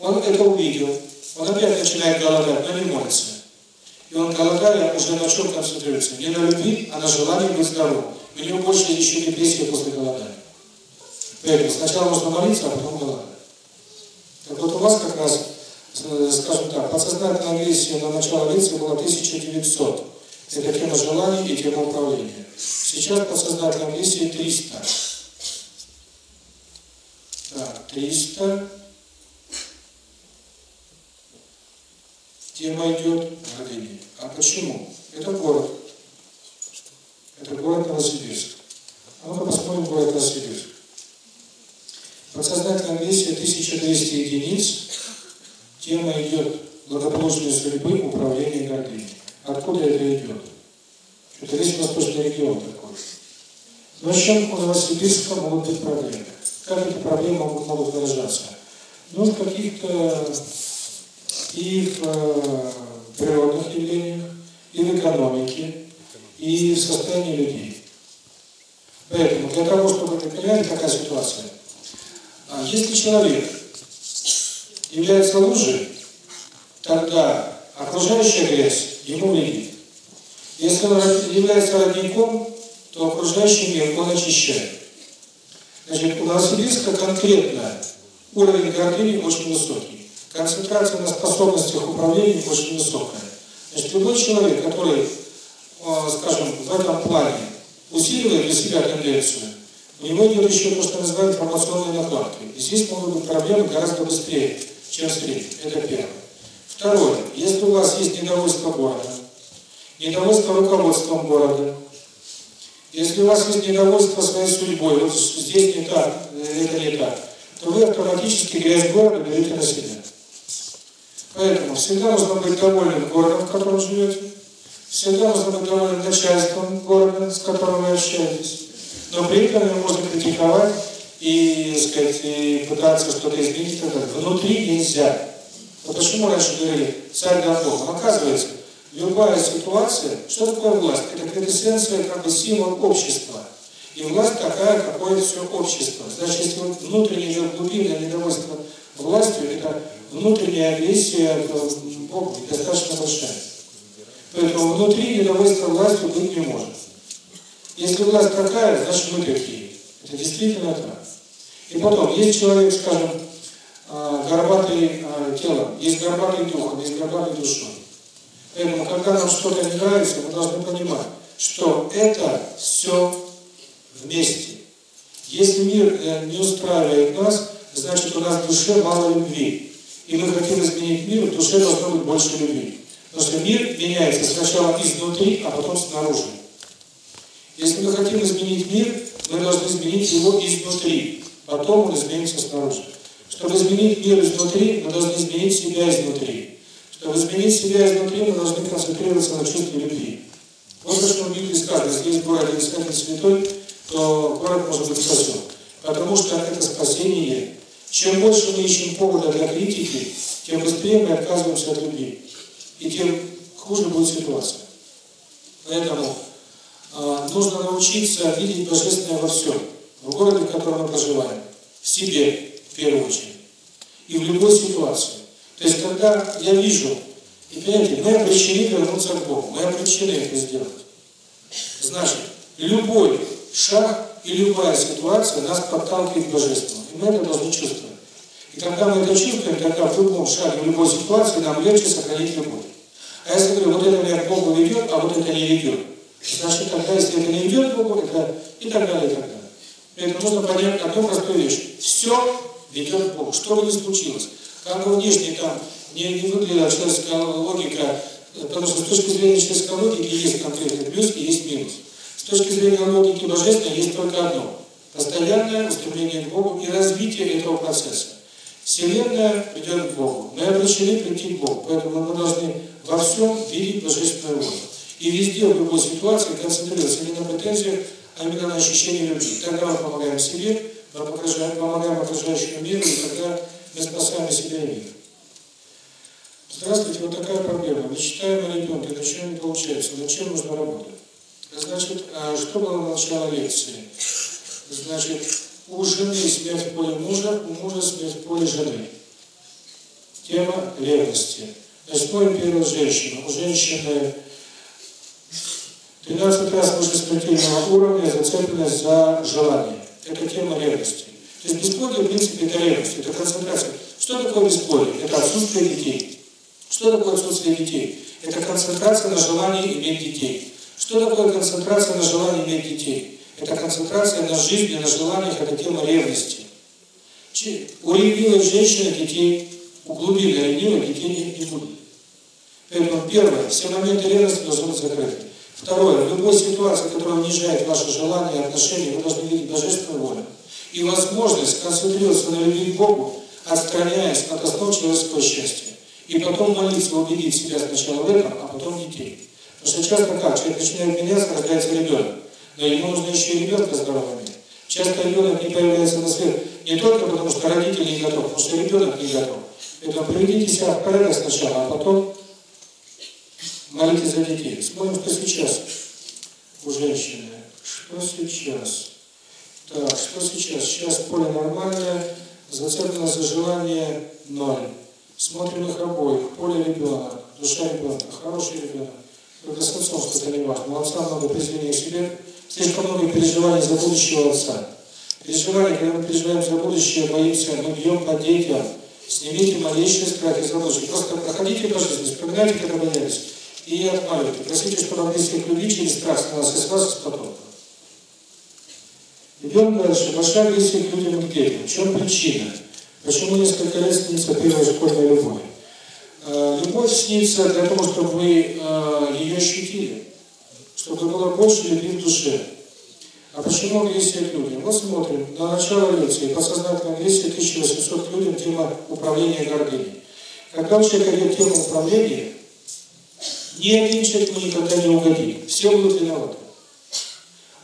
Он это увидел, он опять начинает голодать, но не молится. И он, голодая, уже на чем концентрируется? Не на любви, а на желании быть здоровым. У него больше еще депрессия после голодания. Поэтому сначала нужно молиться, а потом голодать. Так вот у вас как раз, скажем так, подсознательная агрессия на начало лекции была 1900. Это тема желаний и тема управления. Сейчас подсознательная агрессия 300. Так, 300. Тема идет гордыни. А почему? Это город. Это город Новосибирск. А ну-ка посмотрим город Новосибирск. Подсознательная агрессия 1200 единиц. Тема идет благополучной судьбы, управление гордыней. Откуда это идет? Это весь восточный регион такой. Но с чем у Новосибирска могут быть проблемы? Как эти проблемы могут, могут выражаться? Ну, в каких-то и в э, природных явлениях, и в экономике, и в состоянии людей. Поэтому для того, чтобы вы поняли, какая ситуация, а если человек является лужей, тогда окружающая грязь ему вредит. Если он является родником, то окружающий мир он очищает. Значит, у Новосибирска конкретно уровень гордыни очень высокий. Концентрация на способностях управления очень высокая. Значит, любой человек, который, скажем, в этом плане усиливает для себя тенденцию, у него идет еще то, что называют информационной накладкой. И здесь могут быть проблемы гораздо быстрее, чем средний. Это первое. Второе. Если у вас есть недовольство городом, недовольство руководством города, если у вас есть недовольство своей судьбой, вот здесь не так, это не так, то вы автоматически грязь города берете на себя. Поэтому всегда нужно быть довольным городом, в котором живете, всегда нужно быть довольным начальством города, с которым вы общаетесь, но при этом его можно критиковать и, сказать, и пытаться что-то изменить. Внутри нельзя. Вот почему раньше говорили «царь Горбов»? Оказывается, любая ситуация, что такое власть? Это квинтэссенция, как бы символ общества. И власть такая, какое все общество. Значит, если внутреннее глубинное недовольство властью, это внутренняя агрессия Богу достаточно большая. Поэтому внутри недовольства властью быть не может. Если власть такая, значит мы такие. Это действительно так. И потом, есть человек, скажем, горбатый телом, есть горбатый духом, есть горбатый душой. Поэтому, когда нам что-то не нравится, мы должны понимать, что это все вместе. Если мир не устраивает нас, значит у нас в душе мало любви. И мы хотим изменить мир, в душе должно быть больше любви. Потому что мир меняется сначала изнутри, а потом снаружи. Если мы хотим изменить мир, мы должны изменить его изнутри, потом он изменится снаружи. Чтобы изменить мир изнутри, мы должны изменить себя изнутри. Чтобы изменить себя изнутри, мы должны концентрироваться на чувстве любви. Вот что в Библии сказано, если есть город искатель святой, то город может быть спасен. Потому что это спасение. Чем больше мы ищем повода для критики, тем быстрее мы отказываемся от любви. И тем хуже будет ситуация. Поэтому э, нужно научиться видеть Божественное во всем. В городе, в котором мы проживаем. В себе, в первую очередь. И в любой ситуации. То есть, когда я вижу, и понимаете, мы обречены вернуться к Богу, мы обречены это сделать. Значит, любой шаг и любая ситуация нас подталкивает к Божественному. И мы это должны чувствовать. И когда мы это чувствуем, тогда в любом шаге, в любой ситуации нам легче сохранить любовь. А если говорю, вот это меня к Богу ведет, а вот это не ведет, значит, тогда, если это не ведет к Богу, это и так далее, и так далее. Поэтому нужно понять одну простую вещь. Все ведет к Богу. Что бы ни случилось. Как бы внешне там не, не выглядела человеческая логика, потому что с точки зрения человеческой логики есть конкретный плюс и есть минус. С точки зрения логики божественной есть только одно. Постоянное устремление к Богу и развитие этого процесса. Вселенная ведет к Богу. Мы обречены прийти к Богу. Поэтому мы должны во всем видеть божественную волю. И везде, в любой ситуации, концентрироваться не на претензиях, а именно на ощущении любви. Тогда мы помогаем себе, мы помогаем окружающему миру, и тогда мы спасаем себя и мир. Здравствуйте, вот такая проблема. Мечтаем о ребенке, ничего не получается. Над чем нужно работать? Значит, а что было в начало лекции? Значит, у жены смерть в поле мужа, у мужа смерть в поле жены. Тема ревности. Значит, первую женщину. У женщины 13 раз выше смертельного уровня зацепленность за желание. Это тема ревности. То есть бесплодие, в принципе, это ревность, это концентрация. Что такое бесплодие? Это отсутствие детей. Что такое отсутствие детей? Это концентрация на желании иметь детей. Что такое концентрация на желании иметь детей? Это концентрация на жизни, на желаниях, это тема ревности. У ревнивой женщины детей, у глубины ревнивой детей не, будет. Поэтому первое, все моменты ревности должны быть закрыты. Второе, в любой ситуации, которая унижает ваше желание и отношения, вы должны видеть божественную волю. И возможность концентрироваться на любви к Богу, отстраняясь от основ счастья. И потом молиться, убедить себя сначала в этом, а потом детей. Потому что часто как? Человек начинает меняться, рождается ребенок. Но ему нужно еще и ребенка здорового иметь. Часто ребенок не появляется на свет не только потому, что родители не готовы, потому что ребенок не готов. Поэтому приведите себя в порядок сначала, а потом молитесь за детей. Смотрим, что сейчас у женщины. Что сейчас? Так, что сейчас? Сейчас поле нормальное, зацеплено за желание ноль. Смотрим их обоих. Поле ребенок, душа ребенка, хороший ребенок. С не важно. У отца много презрения к себе, слишком много переживаний за будущего отца. Переживание, когда мы переживаем за будущее, боимся, мы бьем по детям, снимите малейшие страхи за будущее. Просто проходите по жизни, вспоминайте, когда боялись, и отмаливайте. Просите, чтобы они всех любви через страх с нас, из вас, из потомков. Идем дальше. Агрессия к людям к детям. В чем причина? Почему несколько лет снится первая школьная любовь? Э, любовь снится для того, чтобы вы э, ее ощутили, чтобы было больше любви в душе. А почему агрессия к людям? Вот смотрим, на начало лекции, подсознательная агрессия 1800 людям, тема управления гордыней. Когда у человека идет тема управления, ни один человек никогда не угодит. Все будут виноваты.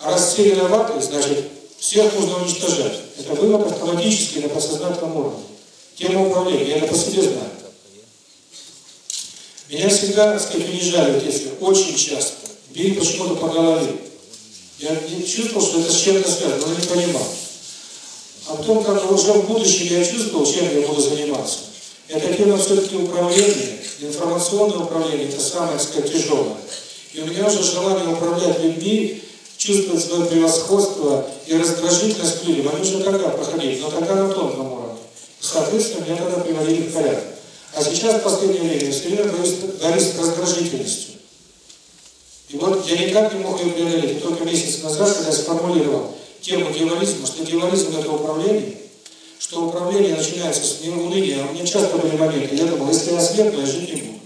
А раз все виноваты, значит, всех нужно уничтожать. Это вывод автоматически на подсознательном уровне. Тема управления, я это по себе знаю. Меня всегда, так сказать, унижали в очень часто. Били почему-то по голове. Я чувствовал, что это с чем-то связано, но не понимал. А потом, как уже в будущем я чувствовал, чем я буду заниматься. Это тема все-таки управления, информационное управление, это самое, так сказать, тяжелое. И у меня уже желание управлять людьми, чувствовать свое превосходство и раздражительность к людям, они уже тогда проходили, но тогда на тонком уровне. Соответственно, меня тогда приводили в порядок. А сейчас, в последнее время, все время борюсь, с раздражительностью. И вот я никак не мог ее преодолеть. И только месяц назад, когда я сформулировал тему дьяволизма, что дьяволизм – это управление, что управление начинается с неуныния. А у меня часто были моменты, я думал, если я ослепну, я жить не буду.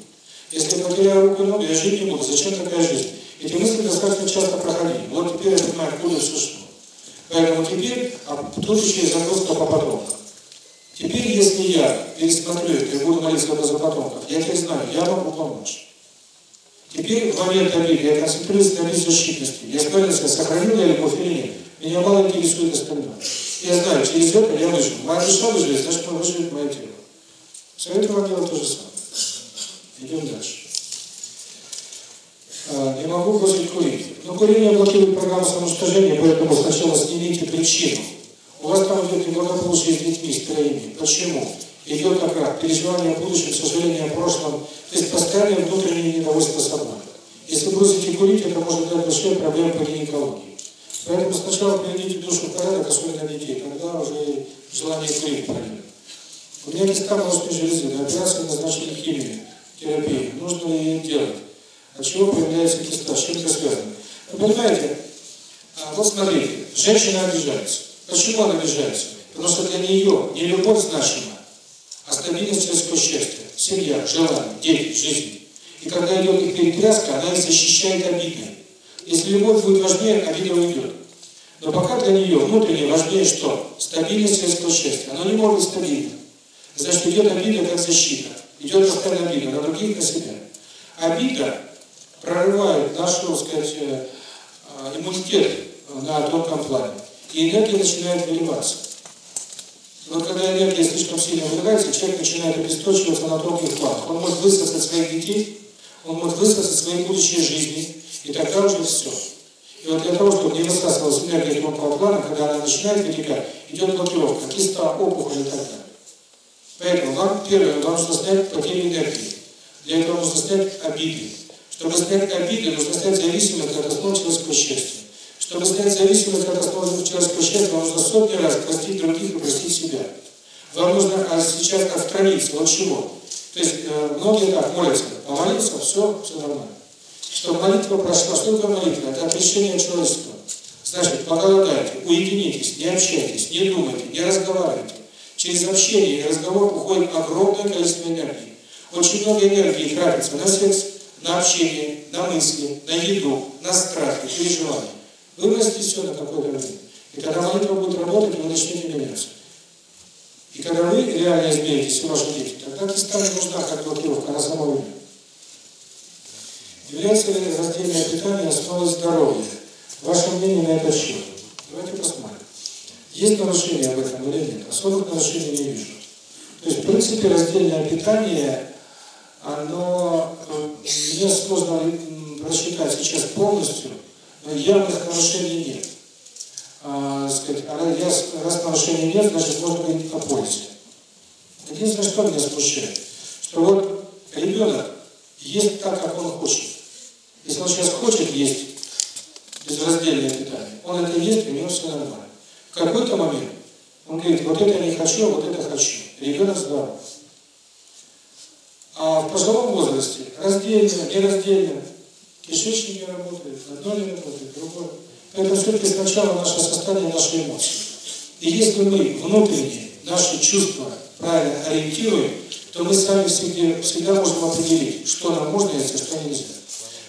Если я потеряю руку и ногу, я жить не буду. Зачем такая жизнь? Эти мысли достаточно часто проходили. Вот теперь я понимаю, откуда все шло. Поэтому теперь, а тут еще есть загрузка по потомкам. Теперь, если я пересмотрю это и буду молиться за потомков, я теперь знаю, я могу помочь. Теперь в момент обиды я концентрируюсь на беззащитности. Я справился, сохранил я любовь или нет. Меня мало интересует остальное. Я знаю, через это я выживу. Моя душа выживет, значит, выживет мое тело. Советую вам делать то же самое. Идем дальше. А, не могу бросить курить. Но курение блокирует программу самоуничтожения, поэтому сначала снимите причину. У вас там идет неблагополучие с детьми, с троими. Почему? Идет как раз переживание о будущем, сожаление о прошлом, то есть постоянное внутреннее недовольство собой. Если бросите курить, это может дать большие проблемы по гинекологии. Поэтому сначала приведите душу в порядок, особенно детей, тогда уже желание курить пройдет. У меня киста молочной железы, на операции назначили химию, терапию. Нужно ее делать? От чего появляется киста? С чем это связано? Вы понимаете, а вот смотрите, женщина обижается. Почему она обижается? Потому что для нее не любовь значима, а стабильность человеческого счастья, семья, желание, дети, жизнь. И когда идет их перетряска, она их защищает обидой. Если любовь будет важнее, обида уйдет. Но пока для нее внутренне важнее что? Стабильность человеческого счастья. Оно не может быть стабильно. Значит, идет обида как защита. Идет постоянно обида на других, на себя. Обида прорывает наш, так сказать, э, э, иммунитет на тонком плане. И энергия начинает выливаться. Вот когда энергия слишком сильно выливается, человек начинает обесточиваться на тонких планах. Он может высосать своих детей, он может высосать свои будущие жизни, и тогда уже все. И вот для того, чтобы не высасывалась энергия тонкого плана, когда она начинает вытекать, идет блокировка, киста, опухоль и так далее. Поэтому вам, первое, вам нужно снять потерю энергии. Для этого нужно снять обиды. Чтобы снять обиды, нужно снять зависимость от основы человеческого счастья. Чтобы снять зависимость от основы человеческого счастья, вам нужно сотни раз простить других и простить себя. Вам нужно а сейчас отстраниться от чего? То есть э, многие так молятся, помолиться, все, все нормально. Чтобы молитва прошла, что такое? Это отрешение человечества. Значит, поголодайте, уединитесь, не общайтесь, не думайте, не разговаривайте. Через общение и разговор уходит огромное количество энергии. Очень много энергии тратится на секс, на общение, на мысли, на еду, на страхи, переживания. Выбросьте все на какое-то время. И когда молитва будет работать, вы начнете меняться. И когда вы реально изменитесь, ваши дети, тогда киста не нужна как блокировка, она сама уйдет. Является ли раздельное питание основой здоровья? Ваше мнение на этот счет? Давайте посмотрим. Есть нарушения в этом или нет? Особых нарушений не вижу. То есть, в принципе, раздельное питание, оно, э, мне сложно рассчитать сейчас полностью, явных нарушений нет. А, сказать, раз нарушений нет, значит, можно говорить о пользе. Единственное, что меня смущает, что вот ребенок ест так, как он хочет. Если он сейчас хочет есть безраздельное питание, он это ест, у него все нормально. В какой-то момент говорит, вот это не хочу, а вот это хочу. Ребенок здоров. А в пожилом возрасте раздельно, нераздельно, кишечник не работает, одно не работает, другое. Поэтому все-таки сначала наше состояние, наши эмоции. И если мы внутренне наши чувства правильно ориентируем, то мы сами всегда, всегда можем определить, что нам можно есть, а что нельзя.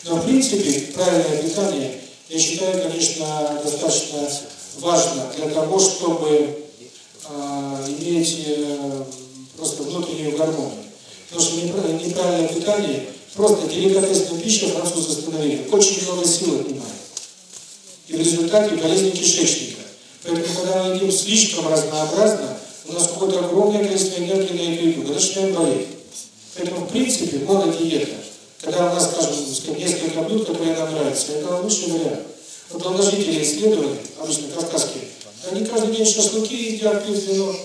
Но в принципе правильное питание, я считаю, конечно, достаточно важно для того, чтобы э, иметь э, просто внутреннюю гармонию. Потому что неправильное питание, просто деликатесная пища французы установили, очень много сил отнимает. И в результате болезни кишечника. Поэтому, когда мы едим слишком разнообразно, у нас уходит огромное количество энергии на эту еду, мы начинаем болеть. Поэтому, в принципе, монодиета, когда у нас, скажем, несколько блюд, которые нам нравятся, это лучший вариант. Вот долгожители исследования, обычно кавказские, они каждый день шашлыки едят, пьют вино.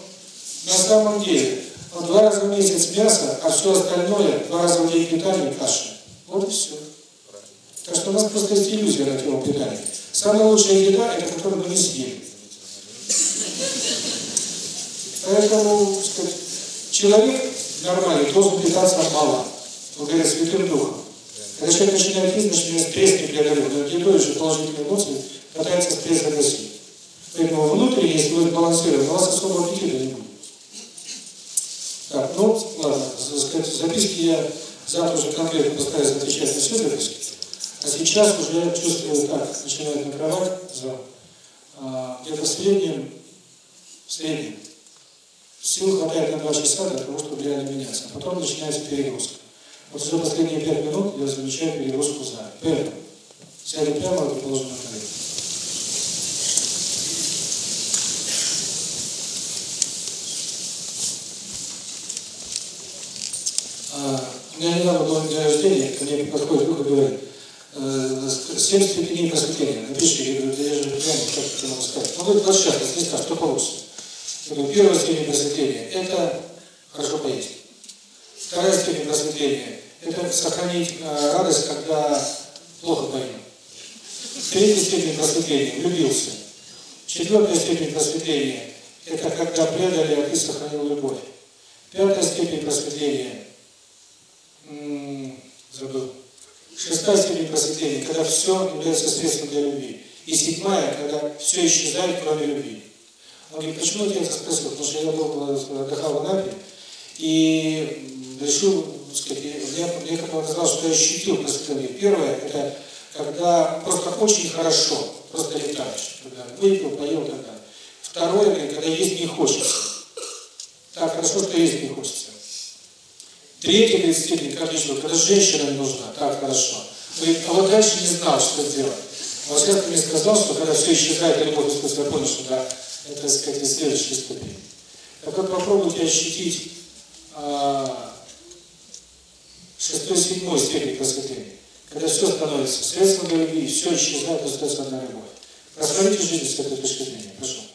На самом деле, вот два раза в месяц мясо, а все остальное два раза в день питание каша. Вот и все. Так что у нас просто есть иллюзия на тему питания. Самая лучшая еда – это которую мы не съели. Поэтому, сказать, человек нормальный должен питаться мало. Вот говорят, святым духом. Когда человек начинает есть, начинает стресс не преодолевать, но едой же положительные эмоции пытается стресс загасить. Поэтому внутренне, если вы балансируете, у вас особого аппетита не будет. Так, ну, ладно, сказать, записки я завтра уже конкретно постараюсь отвечать на все записки. А сейчас уже я чувствую, так, начинает накрывать зал. А, где-то в среднем, в среднем, сил хватает на два часа для того, чтобы реально меняться. А потом начинается перегрузка. Вот уже последние пять минут я замечаю перегрузку за. Поэтому сядем прямо положим на колени. Меня недавно было день рождения, ко мне подходит друг и говорит, э, семь степеней просветления. Напиши, я говорю, я же прямо как это могу сказать. Ну, говорит, 26, если не скажешь, что получится. Я говорю, первая степень просветления – это хорошо поесть. Вторая степень просветления – это сохранить э, радость, когда плохо поем. Третья степень просветления – влюбился. Четвертая степень просветления – это когда предали, а ты сохранил любовь. Пятая степень просветления – забыл. Шестая степень просветления, когда все является средством для любви. И седьмая, когда все исчезает, кроме любви. Он говорит, почему я это спросил? Потому что я был, отдыхал в Анапе, и решил, сказать, я, я как бы сказал, что я ощутил просветление. Первое, это когда просто очень хорошо, просто летаешь, когда выпил, поел и так далее. Второе, когда есть не хочется. Так хорошо, что есть не хочется. Степень, как лично, когда женщина нужна, так хорошо. А вот дальше не знал, что делать. А вот сейчас ты мне сказал, что когда все исчезает, любовь, я понял, что да, это, так сказать, следующая ступень. Так вот попробуйте ощутить а, шестой, седьмой степень просветления. Когда все становится средством для любви, все исчезает, остается одна любовь. Раскройте жизнь с этой точки зрения. Прошу.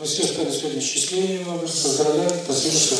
Мы все стали сегодня счастливее, поздравляем, спасибо, что